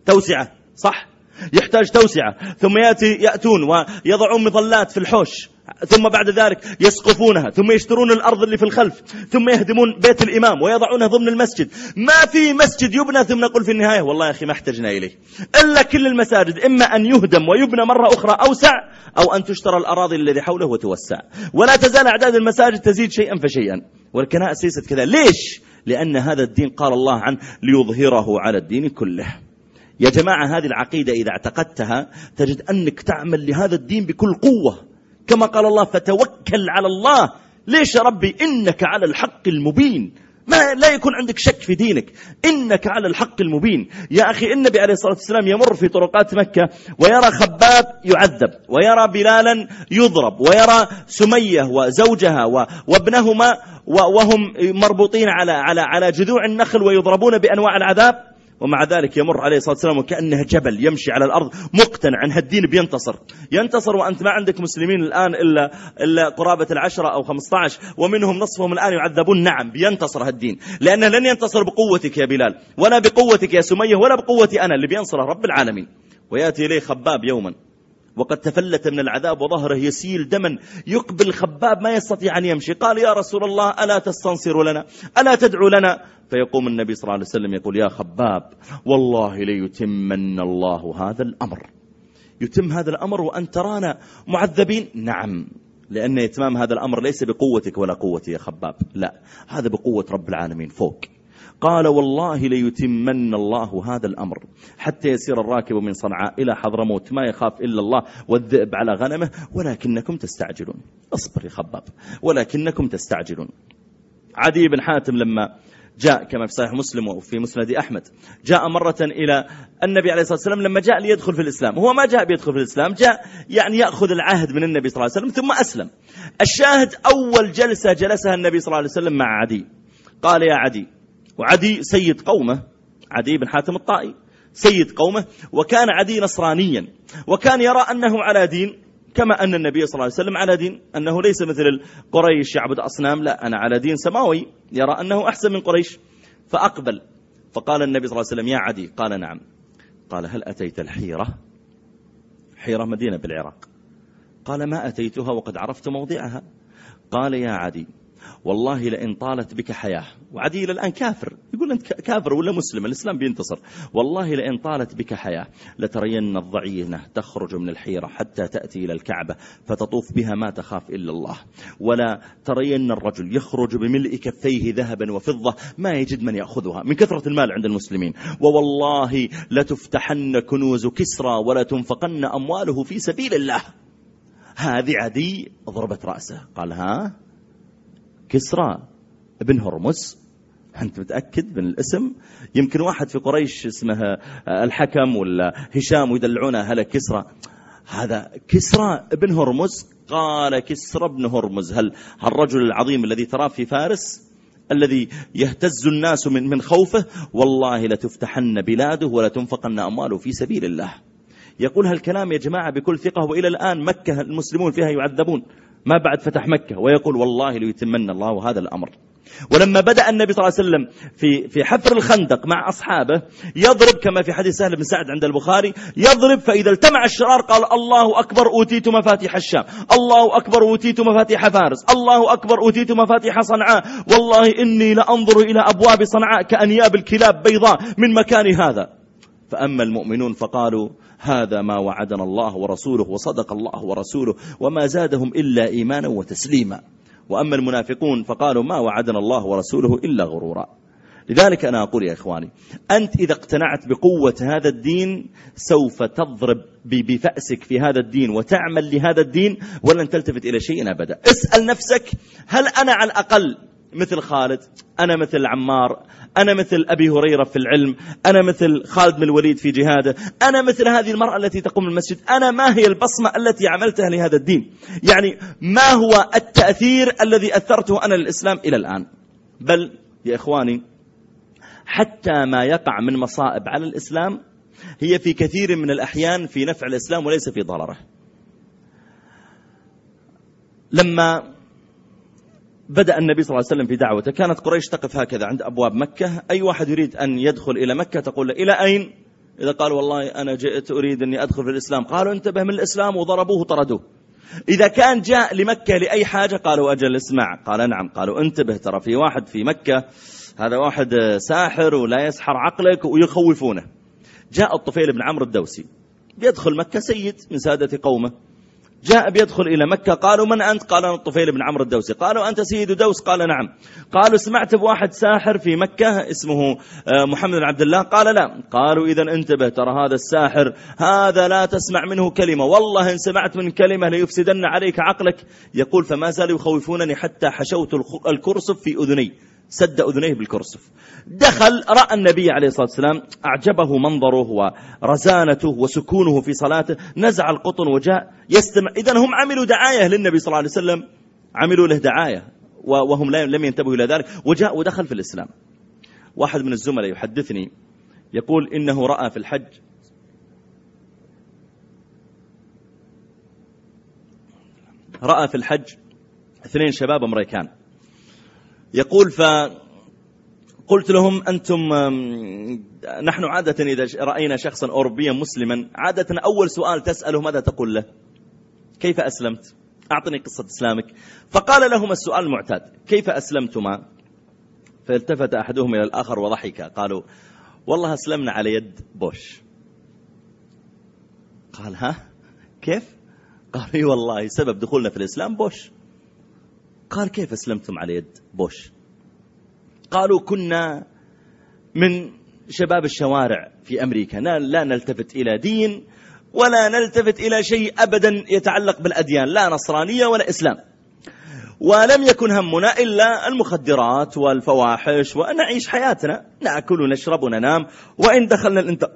توسعة صح؟ يحتاج توسعة ثم يأتي يأتون ويضعون مظلات في الحوش ثم بعد ذلك يسقفونها ثم يشترون الأرض اللي في الخلف ثم يهدمون بيت الإمام ويضعونها ضمن المسجد. ما في مسجد يبنى ثم نقول في النهاية والله يا أخي ما احتجنا إليه. إلا كل المساجد إما أن يهدم ويبنى مرة أخرى أوسع أو أن تشترى الأراضي الذي حوله وتوسع. ولا تزال أعداد المساجد تزيد شيئا فشيئا. والكنائس ليست كذا. ليش؟ لأن هذا الدين قال الله عنه ليظهره على الدين كله. يا جماعة هذه العقيدة إذا اعتقدتها تجد أنك تعمل لهذا الدين بكل قوة. كما قال الله فتوكل على الله. ليش يا ربي؟ إنك على الحق المبين. ما لا يكون عندك شك في دينك. إنك على الحق المبين. يا أخي النبي عليه الصلاة والسلام يمر في طرقات مكة ويرى خباب يعذب ويرى بلالا يضرب ويرى سمية وزوجها وابنهما وهم مربوطين على على على جذوع النخل ويضربون بأنواع العذاب. ومع ذلك يمر عليه الصلاة والسلام وكأنه جبل يمشي على الأرض مقتنع أن هالدين بينتصر. ينتصر وأنت ما عندك مسلمين الآن إلا, إلا قرابة العشرة أو خمسة عشر ومنهم نصفهم الآن يعذبون. نعم بينتصر هالدين. لأنه لن ينتصر بقوتك يا بلال ولا بقوتك يا سمية ولا بقوتي أنا اللي بينصره رب العالمين. ويأتي إليه خباب يوما. وقد تفلت من العذاب وظهره يسيل دما. يقبل خباب ما يستطيع أن يمشي. قال يا رسول الله ألا تستنصر لنا؟ ألا تدعو لنا? فيقوم النبي صلى الله عليه وسلم يقول يا خباب والله ليتمن الله هذا الأمر. يتم هذا الأمر وأن ترانا معذبين؟ نعم. لأن إتمام هذا الأمر ليس بقوتك ولا قوتي يا خباب. لا. هذا بقوة رب العالمين فوق. قال والله ليتمن الله هذا الأمر حتى يسير الراكب من صنعاء إلى حضرموت. ما يخاف إلا الله والذئب على غنمه ولكنكم تستعجلون. اصبر يا خباب ولكنكم تستعجلون. عدي بن حاتم لما جاء كما في صحيح مسلم وفي مسند أحمد جاء مرة إلى النبي عليه الصلاة والسلام لما جاء ليدخل في الإسلام. هو ما جاء بيدخل في الإسلام جاء يعني يأخذ العهد من النبي صلى الله عليه وسلم ثم أسلم. الشاهد أول جلسة جلسها النبي صلى الله عليه وسلم مع عدي. قال يا عدي وعدي سيد قومه عدي بن حاتم الطائي سيد قومه وكان عدي نصرانيا وكان يرى أنه على دين كما أن النبي صلى الله عليه وسلم على دين أنه ليس مثل قريش يعبد أصنام لا أنا على دين سماوي يرى أنه أحسن من قريش فأقبل فقال النبي صلى الله عليه وسلم يا عدي قال نعم قال هل أتيت الحيرة؟ حيرة مدينة بالعراق قال ما أتيتها وقد عرفت موضعها. قال يا عدي والله لئن طالت بك حياة. وعدي إلى الآن كافر. يقول أنت كافر ولا مسلم؟ الإسلام بينتصر. والله لئن طالت بك حياة لترين الضعينة تخرج من الحيرة حتى تأتي إلى الكعبة فتطوف بها ما تخاف إلا الله. ولا ترين الرجل يخرج بملء كفيه ذهبا وفضة ما يجد من يأخذها من كثرة المال عند المسلمين. ووالله لتفتحن كنوز كسرى ولا تنفقن أمواله في سبيل الله. هذه عدي ضربت رأسه. قال ها؟ كسرى ابن هرمز. أنت متأكد من الاسم؟ يمكن واحد في قريش اسمه الحكم ولا هشام ويدلعونه هلا كسرى. هذا كسرى ابن هرمز؟ قال كسرى ابن هرمز. هل الرجل العظيم الذي تراه في فارس؟ الذي يهتز الناس من من خوفه؟ والله لتفتحن بلاده ولا تنفقن أمواله في سبيل الله. يقول هالكلام يا جماعة بكل ثقة وإلى الآن مكة المسلمون فيها يعذبون. ما بعد فتح مكة ويقول والله ليتمن الله هذا الأمر. ولما بدأ النبي صلى الله عليه وسلم في في حفر الخندق مع أصحابه يضرب كما في حديث سهل بن سعد عند البخاري يضرب فإذا التمع الشرار قال الله أكبر أوتيت مفاتيح الشام الله أكبر أوتيت مفاتيح فارس الله أكبر أوتيت مفاتيح صنعاء والله إني لأنظر إلى أبواب صنعاء كأنياب الكلاب بيضاء من مكان هذا. فأما المؤمنون فقالوا هذا ما وعدنا الله ورسوله وصدق الله ورسوله وما زادهم إلا إيمانا وتسليما. وأما المنافقون فقالوا ما وعدنا الله ورسوله إلا غرورا. لذلك أنا أقول يا إخواني أنت إذا اقتنعت بقوة هذا الدين سوف تضرب بفأسك في هذا الدين وتعمل لهذا الدين ولن تلتفت إلى شيء أبدا. اسأل نفسك هل أنا على الأقل مثل خالد أنا مثل عمار أنا مثل أبي هريرة في العلم أنا مثل خالد بن الوليد في جهاده أنا مثل هذه المرأة التي تقوم المسجد أنا ما هي البصمة التي عملتها لهذا الدين؟ يعني ما هو التأثير الذي أثرته أنا للإسلام إلى الآن؟ بل يا إخواني حتى ما يقع من مصائب على الإسلام هي في كثير من الأحيان في نفع الإسلام وليس في ضرره. لما بدأ النبي صلى الله عليه وسلم في دعوته. كانت قريش تقف هكذا عند أبواب مكة. أي واحد يريد أن يدخل إلى مكة تقول له إلى أين؟ إذا قال والله أنا جئت أريد أني أدخل في الإسلام. قالوا انتبه من الإسلام وضربوه طردوه. إذا كان جاء لمكة لأي حاجة قالوا أجل اسمع. قال نعم. قالوا انتبه ترى في واحد في مكة هذا واحد ساحر ولا يسحر عقلك ويخوفونه. جاء الطفيل بن عمرو الدوسي يدخل مكة سيد من سادة قومه. جاء بيدخل إلى مكة قالوا من أنت؟ قال أنا الطفيل بن عمرو الدوسي. قالوا أنت سيد دوس؟ قال نعم. قالوا سمعت بواحد ساحر في مكة اسمه آه، محمد بن عبد الله؟ قال لا. قالوا إذا انتبه ترى هذا الساحر هذا لا تسمع منه كلمة. والله إن سمعت من كلمة ليفسدن عليك عقلك. يقول فما زالوا يخوفونني حتى حشوت الكرسف في أذني. سد أذنيه بالكرسف. دخل رأى النبي عليه الصلاة والسلام أعجبه منظره ورزانته وسكونه في صلاته نزع القطن وجاء يستمع. إذا هم عملوا دعاية للنبي صلى الله عليه وسلم. عملوا له دعاية وهم لم ينتبهوا إلى ذلك. وجاء ودخل في الإسلام. واحد من الزملاء يحدثني يقول إنه رأى في الحج. رأى في الحج اثنين شباب أمريكان. يقول فقلت لهم أنتم نحن عادة إذا رأينا شخصا أوروبيا مسلما عادة أول سؤال تسأله ماذا تقول له؟ كيف أسلمت؟ أعطني قصة إسلامك. فقال لهم السؤال المعتاد كيف أسلمتما؟ فالتفت أحدهم إلى الآخر وضحك. قالوا والله أسلمنا على يد بوش. قال ها؟ كيف؟ قال إي والله سبب دخولنا في الإسلام بوش. قال كيف أسلمتم على يد بوش؟ قالوا كنا من شباب الشوارع في أمريكا لا نلتفت إلى دين ولا نلتفت إلى شيء أبدا يتعلق بالأديان لا نصرانية ولا إسلام. ولم يكن همنا إلا المخدرات والفواحش ونعيش حياتنا نأكل ونشرب وننام وإن دخلنا الانتر...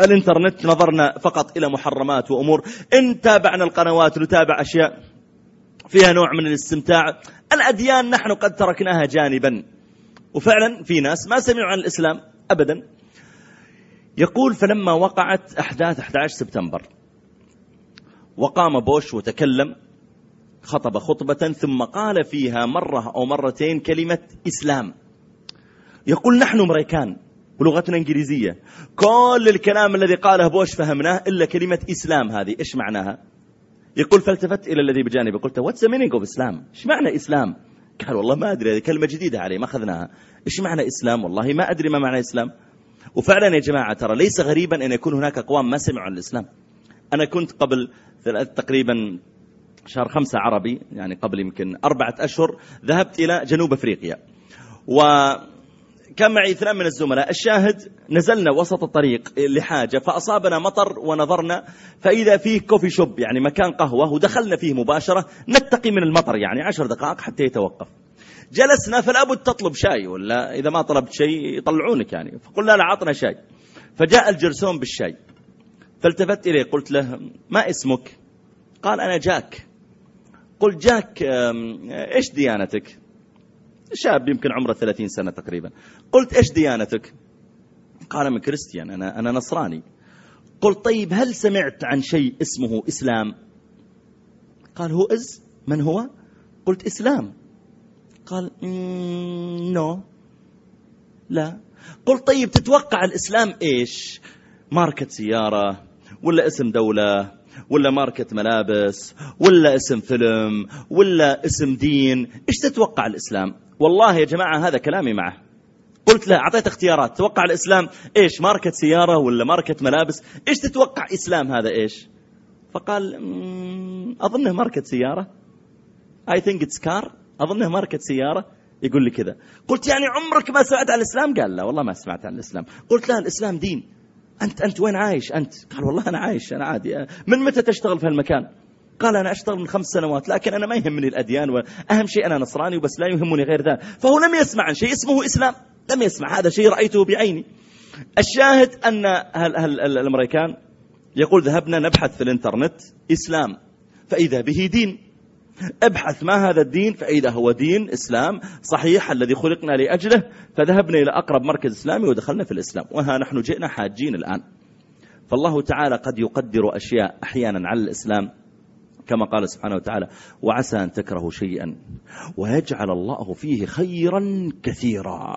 الإنترنت نظرنا فقط إلى محرمات وأمور إن تابعنا القنوات نتابع أشياء فيها نوع من الاستمتاع. الأديان نحن قد تركناها جانبا. وفعلا في ناس ما سمعوا عن الإسلام أبدا. يقول فلما وقعت أحداث 11 سبتمبر وقام بوش وتكلم خطب خطبة ثم قال فيها مرة أو مرتين كلمة إسلام. يقول نحن أمريكان ولغتنا إنجليزية. كل الكلام الذي قاله بوش فهمناه إلا كلمة إسلام هذه. إيش معناها؟ يقول فالتفت إلى الذي بجانبي قلت what's meaning of Islam إيش معنى إسلام قال والله ما أدري. هذه كلمة جديدة علي ما أخذناها. إيش معنى إسلام والله ما أدري ما معنى إسلام وفعلا يا جماعة ترى ليس غريبا أن يكون هناك أقوام ما سمعوا عن الإسلام. أنا كنت قبل تقريبا شهر خمسة عربي يعني قبل يمكن أربعة أشهر ذهبت إلى جنوب أفريقيا. وكان معي اثنان من الزملاء. الشاهد نزلنا وسط الطريق لحاجة فأصابنا مطر ونظرنا فإذا فيه كوفي شوب يعني مكان قهوة ودخلنا فيه مباشرة نتقي من المطر يعني عشر دقائق حتى يتوقف. جلسنا فلا بد تطلب شاي ولا إذا ما طلبت شيء يطلعونك يعني. فقلنا له عطنا شاي. فجاء الجرسون بالشاي. فالتفت إليه قلت له ما اسمك؟ قال أنا جاك. قلت جاك إيش ديانتك؟ شاب يمكن عمره 30 سنة تقريبا. قلت إيش ديانتك؟ قال من كريستيان أنا, أنا نصراني. قلت طيب هل سمعت عن شيء اسمه إسلام؟ قال هو إز من هو؟ قلت إسلام. قال نو. لا. قلت طيب تتوقع الإسلام إيش؟ ماركة سيارة ولا اسم دولة؟ ولا ماركة ملابس ولا اسم فيلم ولا اسم دين. إيش تتوقع الإسلام؟ والله يا جماعة هذا كلامي معه. قلت له أعطيت اختيارات. توقع الإسلام إيش ماركة سيارة ولا ماركة ملابس؟ إيش تتوقع إسلام هذا إيش؟ فقال أظنه ماركة سيارة. I think it's car. أظنه ماركة سيارة. يقول لي كذا. قلت يعني عمرك ما سمعت عن الإسلام؟ قال لا والله ما سمعت عن الإسلام. قلت لا الإسلام دين. أنت أنت وين عايش؟ أنت. قال والله أنا عايش أنا عادي. من متى تشتغل في هالمكان؟ قال أنا أشتغل من خمس سنوات لكن أنا ما يهمني الأديان وأهم شيء أنا نصراني وبس لا يهمني غير ذا. فهو لم يسمع عن شيء اسمه إسلام. لم يسمع. هذا شيء رأيته بعيني. الشاهد أن هل هل الأمريكان يقول ذهبنا نبحث في الإنترنت إسلام فإذا به دين. ابحث ما هذا الدين فإذا هو دين إسلام صحيح الذي خلقنا لأجله فذهبنا إلى أقرب مركز إسلامي ودخلنا في الإسلام. وها نحن جئنا حاجين الآن. فالله تعالى قد يقدر أشياء أحيانا على الإسلام كما قال سبحانه وتعالى وعسى أن تكرهوا شيئا ويجعل الله فيه خيرا كثيرا.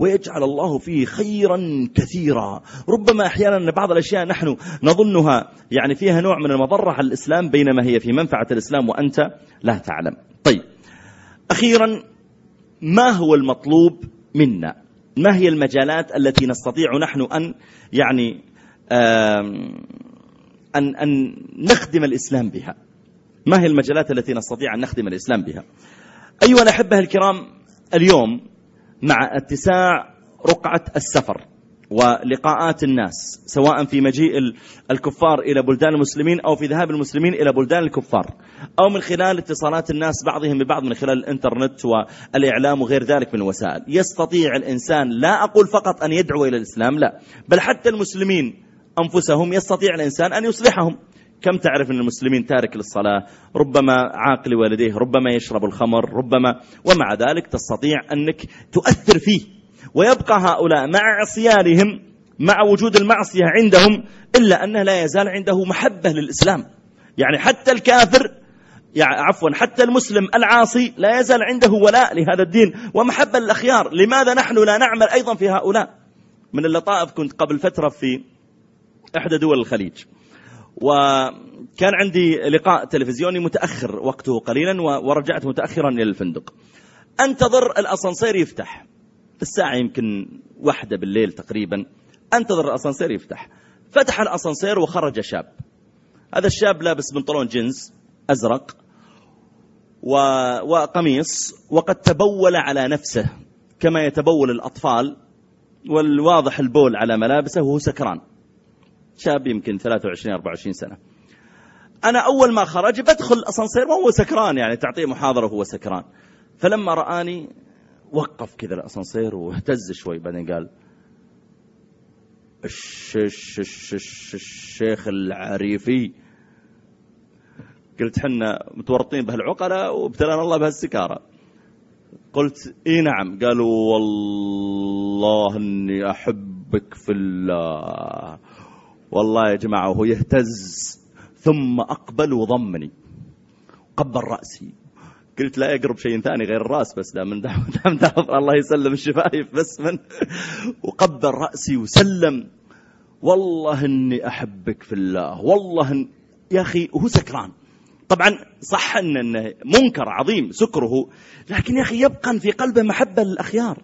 ويجعل الله فيه خيرا كثيرا. ربما أحيانا بعض الأشياء نحن نظنها يعني فيها نوع من المضرة على الإسلام بينما هي في منفعة الإسلام وأنت لا تعلم. طيب أخيرا ما هو المطلوب منا؟ ما هي المجالات التي نستطيع نحن أن يعني أن, أن نخدم الإسلام بها؟ ما هي المجالات التي نستطيع أن نخدم الإسلام بها؟ أيها الأحبة الكرام اليوم مع اتساع رقعة السفر ولقاءات الناس سواء في مجيء الكفار إلى بلدان المسلمين أو في ذهاب المسلمين إلى بلدان الكفار أو من خلال اتصالات الناس بعضهم ببعض من خلال الإنترنت والإعلام وغير ذلك من الوسائل يستطيع الإنسان لا أقول فقط أن يدعو إلى الإسلام لا بل حتى المسلمين أنفسهم يستطيع الإنسان أن يصلحهم. كم تعرف أن المسلمين تارك للصلاة؟ ربما عاقل والديه ربما يشرب الخمر ربما ومع ذلك تستطيع أنك تؤثر فيه ويبقى هؤلاء مع عصيانهم مع وجود المعصية عندهم إلا أنه لا يزال عنده محبة للإسلام. يعني حتى الكافر يعني عفوا حتى المسلم العاصي لا يزال عنده ولاء لهذا الدين ومحبة للأخيار. لماذا نحن لا نعمل أيضا في هؤلاء؟ من اللطائف كنت قبل فترة في إحدى دول الخليج. وكان عندي لقاء تلفزيوني متأخر وقته قليلا ورجعت متأخرا إلى الفندق. أنتظر الأسانسير يفتح. الساعة يمكن واحدة بالليل تقريبا. أنتظر الأسانسير يفتح. فتح الأسانسير وخرج شاب. هذا الشاب لابس بنطلون جينز أزرق و... وقميص وقد تبول على نفسه كما يتبول الأطفال والواضح البول على ملابسه وهو سكران. شاب يمكن 23 24 سنة. أنا أول ما خرج بدخل الأسانسير وهو سكران يعني تعطيه محاضرة وهو سكران. فلما رآني وقف كذا الأسانسير واهتز شوي بعدين قال الشيخ العريفي. قلت حنا متورطين بهالعقلة وابتلانا الله بهالسكارة. قلت إي نعم. قالوا والله إني أحبك في الله. والله يا جماعة وهو يهتز. ثم أقبل وضمني. قبل رأسي. قلت لا يقرب شيء ثاني غير الرأس بس دام من دام الله يسلم الشفايف بس من. وقبل رأسي وسلم. والله إني أحبك في الله. والله إن يا أخي وهو سكران. طبعا صح أنه منكر عظيم سكره. لكن يا أخي يبقى في قلبه محبة للأخيار.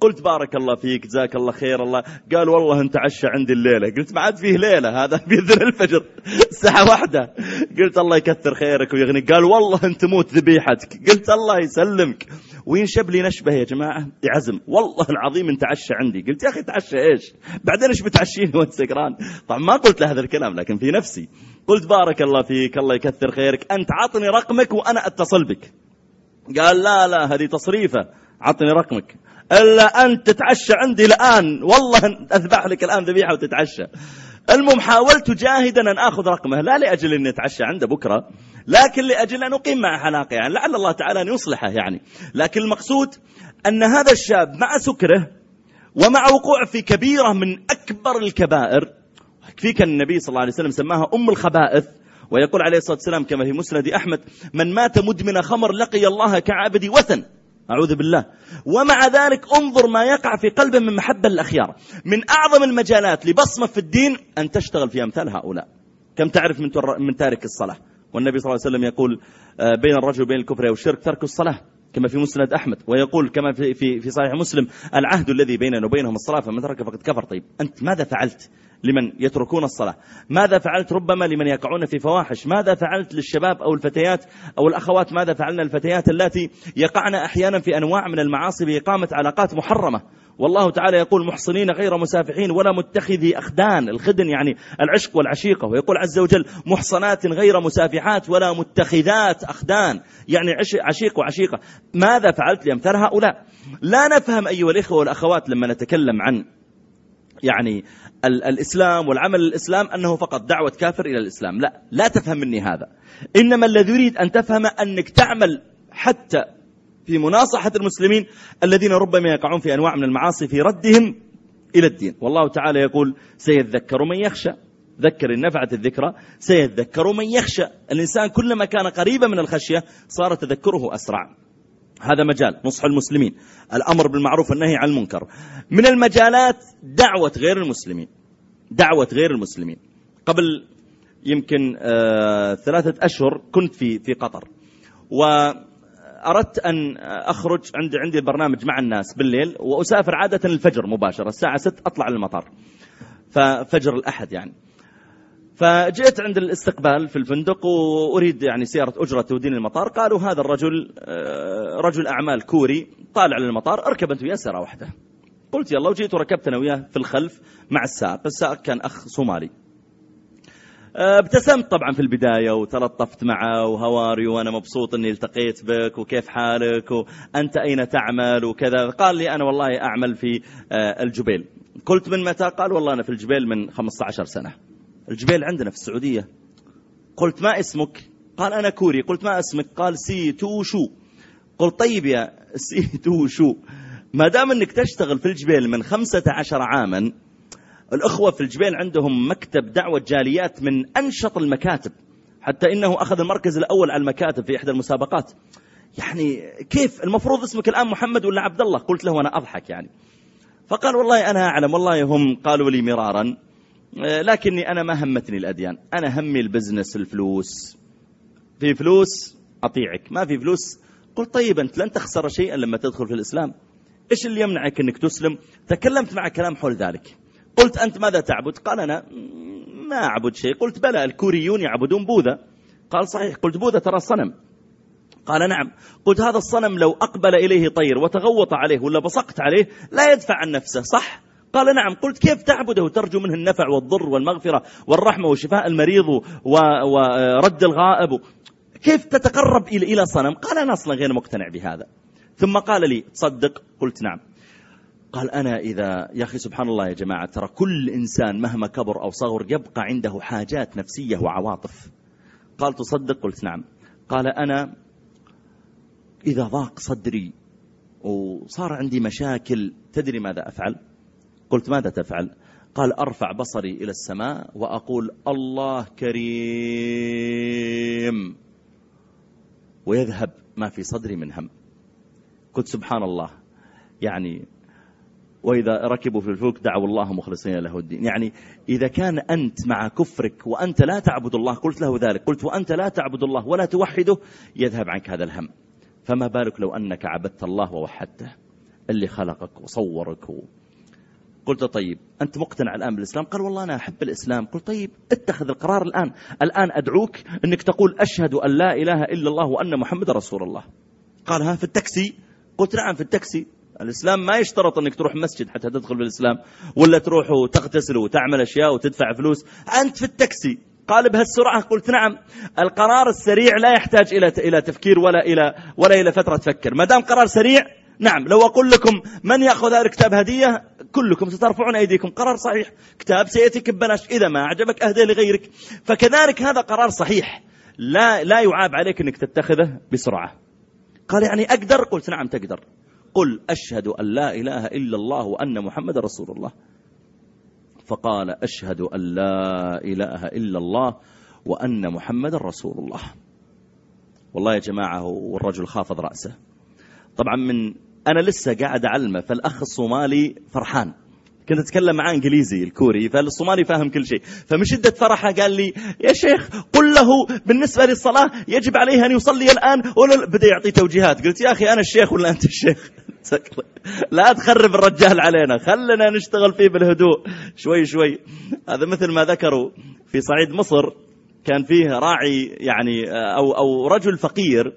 قلت بارك الله فيك جزاك الله خير الله. قال والله انت عشى عندي الليلة. قلت ما عاد فيه ليلة هذا بيذن الفجر. الساعة واحدة. قلت الله يكثر خيرك ويغني قال والله انت موت ذبيحتك. قلت الله يسلمك. وينشب لي نشبه يا جماعة؟ يعزم والله العظيم انت عشى عندي. قلت يا أخي تعشى إيش؟ بعدين إيش بتعشيني وأنت سكران؟ طبعا ما قلت له هذا الكلام لكن في نفسي. قلت بارك الله فيك الله يكثر خيرك. أنت عطني رقمك وأنا أتصل بك. قال لا لا هذه تصريفة. عطني رقمك. إلا أنت تتعشى عندي الآن. والله أذبح لك الآن ذبيحة وتتعشى. المهم حاولت جاهدا أن أخذ رقمه. لا لأجل أن أتعشى عنده بكرة لكن لأجل أن أقيم مع حلاقه. يعني لعل الله تعالى أن يصلحه يعني. لكن المقصود أن هذا الشاب مع سكره ومع وقوع في كبيرة من أكبر الكبائر يكفيك النبي صلى الله عليه وسلم سماها أم الخبائث. ويقول عليه الصلاة والسلام كما في مسند أحمد من مات مدمن خمر لقي الله كعابد وثن. أعوذ بالله. ومع ذلك انظر ما يقع في قلبه من محبة الأخيار من أعظم المجالات لبصمة في الدين أن تشتغل في أمثال هؤلاء. كم تعرف من, من تارك الصلاة؟ والنبي صلى الله عليه وسلم يقول آه، بين الرجل وبين الكفر والشرك ترك الصلاة كما في مسند أحمد ويقول كما في, في, في صحيح مسلم العهد الذي بيننا وبينهم الصلاة فمن ترك فقد كفر. طيب أنت ماذا فعلت؟ لمن يتركون الصلاة. ماذا فعلت ربما لمن يقعون في فواحش؟ ماذا فعلت للشباب أو الفتيات أو الأخوات؟ ماذا فعلنا الفتيات التي يقعن أحيانا في أنواع من المعاصي بإقامة علاقات محرمة؟ والله تعالى يقول محصنين غير مسافحين ولا متخذي أخدان الخدن يعني العشق والعشيقة. ويقول عز وجل محصنات غير مسافحات ولا متخذات أخدان يعني عشيق وعشيقة. ماذا فعلت لأمثال هؤلاء؟ لا نفهم أيها الإخوة والأخوات لما نتكلم عن يعني الإسلام والعمل الإسلام أنه فقط دعوة كافر إلى الإسلام. لا لا تفهم مني هذا. إنما الذي يريد أن تفهم أنك تعمل حتى في مناصحة المسلمين الذين ربما يقعون في أنواع من المعاصي في ردهم إلى الدين. والله تعالى يقول سيذكر من يخشى. ذكر النفعة الذكرى. سيذكر من يخشى. الإنسان كلما كان قريبا من الخشية صار تذكره أسرع هذا مجال نصح المسلمين. الأمر بالمعروف والنهي عن المنكر. من المجالات دعوة غير المسلمين. دعوة غير المسلمين. قبل يمكن آه ثلاثة أشهر كنت في في قطر. وأردت أن أخرج عندي عندي برنامج مع الناس بالليل وأسافر عادة الفجر مباشرة الساعة 6 أطلع للمطار. ففجر الأحد يعني. فجئت عند الاستقبال في الفندق وأريد يعني سيارة أجرة توديني المطار. قالوا هذا الرجل آه، رجل أعمال كوري طالع للمطار اركب أنت وياه سيارة واحدة. قلت يلا وجيت وركبت أنا وياه في الخلف مع السائق. السائق كان أخ صومالي. آه، ابتسمت طبعا في البداية وتلطفت معه وهواري وأنا مبسوط أني التقيت بك وكيف حالك وأنت أين تعمل وكذا. قال لي أنا والله أعمل في آه، الجبيل. قلت من متى؟ قال والله أنا في الجبيل من 15 سنة. الجبيل عندنا في السعودية. قلت ما اسمك؟ قال أنا كوري. قلت ما اسمك؟ قال سي تو شو. قلت طيب يا سي تو شو. ما دام أنك تشتغل في الجبيل من خمسة عشر عاما الأخوة في الجبيل عندهم مكتب دعوة جاليات من أنشط المكاتب حتى إنه أخذ المركز الأول على المكاتب في إحدى المسابقات. يعني كيف؟ المفروض اسمك الآن محمد ولا عبد الله؟ قلت له أنا أضحك يعني. فقال والله أنا أعلم. والله هم قالوا لي مرارا. لكني أنا ما همتني الأديان. أنا همي البزنس الفلوس. في فلوس أطيعك ما في فلوس قلت طيب أنت لن تخسر شيئا لما تدخل في الإسلام. إيش اللي يمنعك أنك تسلم؟ تكلمت مع كلام حول ذلك. قلت أنت ماذا تعبد؟ قال أنا ما أعبد شيء. قلت بلى الكوريون يعبدون بوذا. قال صحيح قلت بوذا ترى صنم قال نعم. قلت هذا الصنم لو أقبل إليه طير وتغوط عليه ولا بصقت عليه لا يدفع عن نفسه صح؟ قال نعم قلت كيف تعبده؟ وترجو منه النفع والضر والمغفرة والرحمة وشفاء المريض ورد الغائب. كيف تتقرب إلى صنم؟ قال أنا أصلا غير مقتنع بهذا. ثم قال لي تصدق؟ قلت نعم. قال أنا إذا يا أخي سبحان الله يا جماعة ترى كل إنسان مهما كبر أو صغر يبقى عنده حاجات نفسية وعواطف. قال تصدق؟ قلت نعم. قال أنا إذا ضاق صدري وصار عندي مشاكل تدري ماذا أفعل؟ قلت ماذا تفعل؟ قال أرفع بصري إلى السماء وأقول الله كريم. ويذهب ما في صدري من هم. قلت سبحان الله. يعني وإذا ركبوا في الفلك دعوا الله مخلصين له الدين. يعني إذا كان أنت مع كفرك وأنت لا تعبد الله قلت له ذلك. قلت وأنت لا تعبد الله ولا توحده يذهب عنك هذا الهم. فما بالك لو أنك عبدت الله ووحدته؟ اللي خلقك وصورك. قلت طيب أنت مقتنع الآن بالإسلام؟ قال والله أنا أحب الإسلام. قلت طيب اتخذ القرار الآن. الآن أدعوك أنك تقول أشهد أن لا إله إلا الله وأن محمد رسول الله. قال ها في التاكسي؟ قلت نعم في التاكسي. الإسلام ما يشترط أنك تروح مسجد حتى تدخل في الإسلام ولا تروح وتغتسل وتعمل أشياء وتدفع فلوس. أنت في التاكسي. قال بهالسرعة قلت نعم القرار السريع لا يحتاج إلى إلى تفكير ولا إلى ولا إلى فترة تفكر. ما دام قرار سريع نعم لو أقول لكم من يأخذ هذا الكتاب هدية؟ كلكم سترفعون أيديكم. قرار صحيح. كتاب سيأتيك ببلاش. إذا ما أعجبك أهدي لغيرك. فكذلك هذا قرار صحيح. لا لا يعاب عليك أنك تتخذه بسرعة. قال يعني أقدر؟ قلت نعم تقدر. قل أشهد أن لا إله إلا الله وأن محمد رسول الله. فقال أشهد أن لا إله إلا الله وأن محمد رسول الله. والله يا جماعة والرجل خافض رأسه. طبعا من أنا لسه قاعد أعلمه فالأخ الصومالي فرحان. كنت أتكلم معاه إنجليزي الكوري فالصومالي فاهم كل شيء. فمن شدة فرحة قال لي يا شيخ قل له بالنسبة للصلاة يجب عليه أن يصلي الآن ولا بدأ يعطي توجيهات. قلت يا أخي أنا الشيخ ولا أنت الشيخ؟ لا تخرب الرجال علينا خلنا نشتغل فيه بالهدوء. شوي شوي. هذا مثل ما ذكروا في صعيد مصر كان فيه راعي يعني أو, أو رجل فقير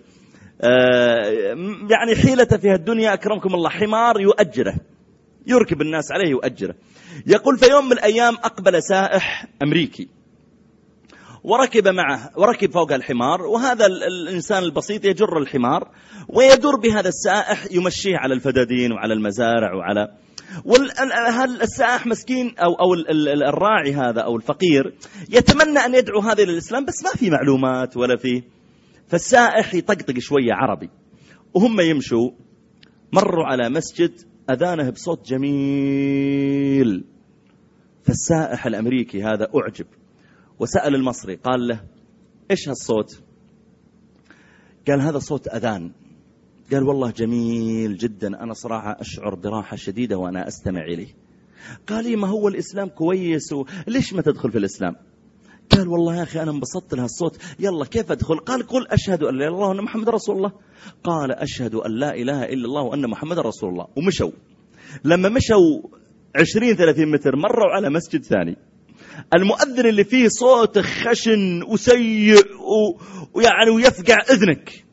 يعني حيلة في الدنيا أكرمكم الله. حمار يؤجره. يركب الناس عليه يؤجره. يقول في يوم من الأيام أقبل سائح أمريكي. وركب معه وركب فوق الحمار وهذا الإنسان البسيط يجر الحمار ويدور بهذا السائح يمشيه على الفدادين وعلى المزارع وعلى والسائح مسكين أو, أو الراعي هذا أو الفقير يتمنى أن يدعو هذا إلى الإسلام بس ما في معلومات ولا في فالسائح يطقطق شوية عربي. وهم يمشوا مروا على مسجد أذانه بصوت جميل. فالسائح الأمريكي هذا أعجب وسأل المصري قال له إيش هالصوت؟ قال هذا صوت أذان. قال والله جميل جدا أنا صراحة أشعر براحة شديدة وأنا أستمع إليه. قال لي ما هو الإسلام كويس ليش ما تدخل في الإسلام؟ قال والله يا أخي أنا انبسطت لها الصوت يلا كيف أدخل؟ قال قل أشهد أن لا إله إلا الله وأن محمد رسول الله. قال أشهد أن لا إله إلا الله وأن محمد رسول الله. ومشوا. لما مشوا عشرين ثلاثين متر مروا على مسجد ثاني. المؤذن اللي فيه صوت خشن وسيء ويعني ويفقع إذنك.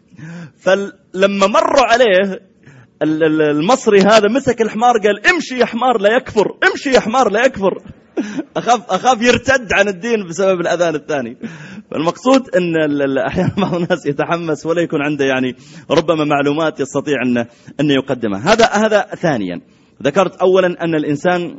فلما مروا عليه المصري هذا مسك الحمار قال امشي يا حمار لا يكفر امشي يا حمار لا يكفر. أخاف, أخاف يرتد عن الدين بسبب الأذان الثاني. فالمقصود أن أحيانا بعض الناس يتحمس ولا يكون عنده يعني ربما معلومات يستطيع أن, أن يقدمها. هذا, هذا ثانيا. ذكرت أولا أن الإنسان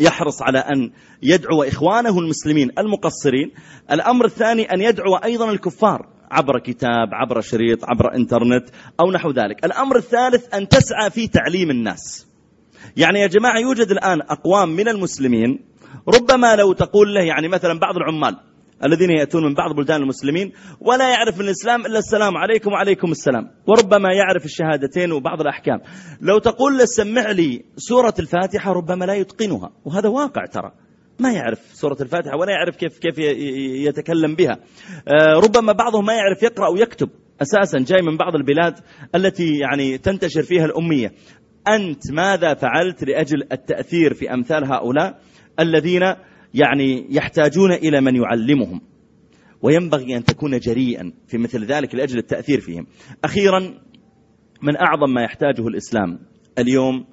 يحرص على أن يدعو إخوانه المسلمين المقصرين. الأمر الثاني أن يدعو أيضا الكفار عبر كتاب عبر شريط عبر إنترنت أو نحو ذلك. الأمر الثالث أن تسعى في تعليم الناس. يعني يا جماعة يوجد الآن أقوام من المسلمين ربما لو تقول له يعني مثلا بعض العمال الذين يأتون من بعض بلدان المسلمين ولا يعرف من الإسلام إلا السلام عليكم وعليكم السلام وربما يعرف الشهادتين وبعض الأحكام. لو تقول له سمع لي سورة الفاتحة ربما لا يتقنها وهذا واقع ترى. ما يعرف سورة الفاتحة ولا يعرف كيف كيف يتكلم بها. آه، ربما بعضهم ما يعرف يقرأ ويكتب أساسا جاي من بعض البلاد التي يعني تنتشر فيها الأمية. أنت ماذا فعلت لأجل التأثير في أمثال هؤلاء؟ الذين يعني يحتاجون إلى من يعلمهم وينبغي أن تكون جريئا في مثل ذلك لأجل التأثير فيهم. أخيرا من أعظم ما يحتاجه الإسلام اليوم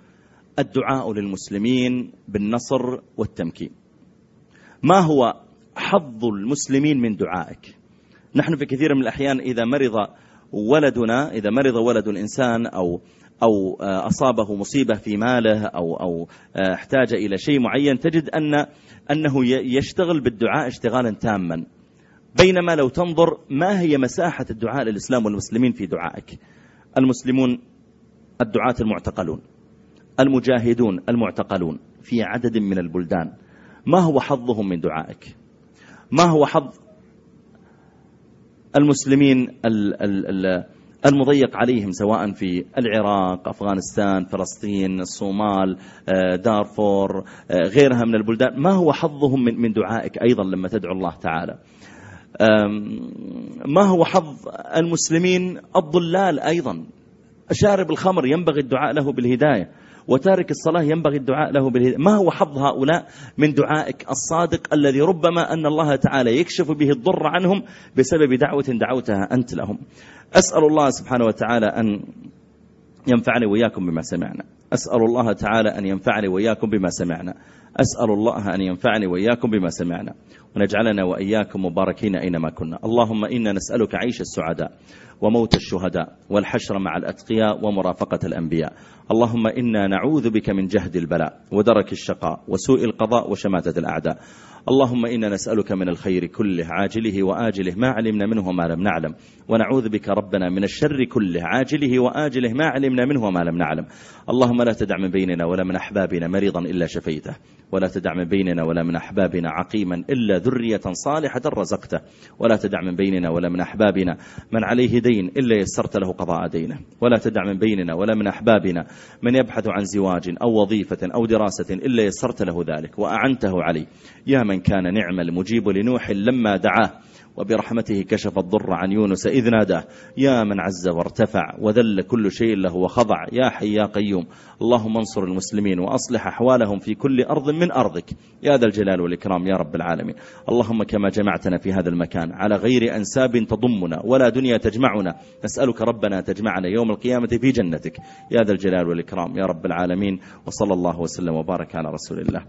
الدعاء للمسلمين بالنصر والتمكين. ما هو حظ المسلمين من دعائك؟ نحن في كثير من الأحيان إذا مرض ولدنا إذا مرض ولد الإنسان أو أو أصابه مصيبة في ماله أو أو احتاج إلى شيء معين تجد أن أنه يشتغل بالدعاء اشتغالا تاما. بينما لو تنظر ما هي مساحة الدعاء للإسلام والمسلمين في دعائك؟ المسلمون الدعاة المعتقلون المجاهدون المعتقلون في عدد من البلدان. ما هو حظهم من دعائك؟ ما هو حظ المسلمين المضيق عليهم سواء في العراق أفغانستان فلسطين الصومال آه، دارفور آه، غيرها من البلدان. ما هو حظهم من دعائك أيضا لما تدعو الله تعالى؟ ما هو حظ المسلمين؟ الضلال أيضا. شارب الخمر ينبغي الدعاء له بالهداية. وتارك الصلاة ينبغي الدعاء له بالهداية. ما هو حظ هؤلاء من دعائك الصادق الذي ربما أن الله تعالى يكشف به الضر عنهم بسبب دعوة دعوتها أنت لهم؟ أسأل الله سبحانه وتعالى أن ينفعني وإياكم بما سمعنا. أسأل الله تعالى أن ينفعني وإياكم بما سمعنا. أسأل الله أن ينفعني وإياكم بما سمعنا ونجعلنا وإياكم مباركين أينما كنا. اللهم إنا نسألك عيش السعداء وموت الشهداء والحشر مع الأتقياء ومرافقة الأنبياء. اللهم إنا نعوذ بك من جهد البلاء ودرك الشقاء وسوء القضاء وشماتة الأعداء. اللهم إنا نسألك من الخير كله عاجله وآجله ما علمنا منه ما لم نعلم. ونعوذ بك ربنا من الشر كله عاجله وآجله ما علمنا منه وما لم نعلم. اللهم لا تدع من بيننا ولا من أحبابنا مريضا إلا شفيته. ولا تدع من بيننا ولا من أحبابنا عقيما إلا ذرية صالحة رزقته. ولا تدع من بيننا ولا من أحبابنا من عليه دين إلا يسرت له قضاء دينه. ولا تدع من بيننا ولا من أحبابنا من يبحث عن زواج أو وظيفة أو دراسة إلا يسرت له ذلك. وأعنته عليه يا من كان نعم المجيب لنوح لما دعاه وبرحمته كشف الضر عن يونس إذ ناداه يا من عز وارتفع وذل كل شيء له وخضع يا حي يا قيوم اللهم انصر المسلمين وأصلح أحوالهم في كل أرض من أرضك يا ذا الجلال والإكرام يا رب العالمين. اللهم كما جمعتنا في هذا المكان على غير أنساب تضمنا ولا دنيا تجمعنا نسألك ربنا تجمعنا يوم القيامة في جنتك يا ذا الجلال والإكرام يا رب العالمين وصلى الله وسلم وبارك على رسول الله.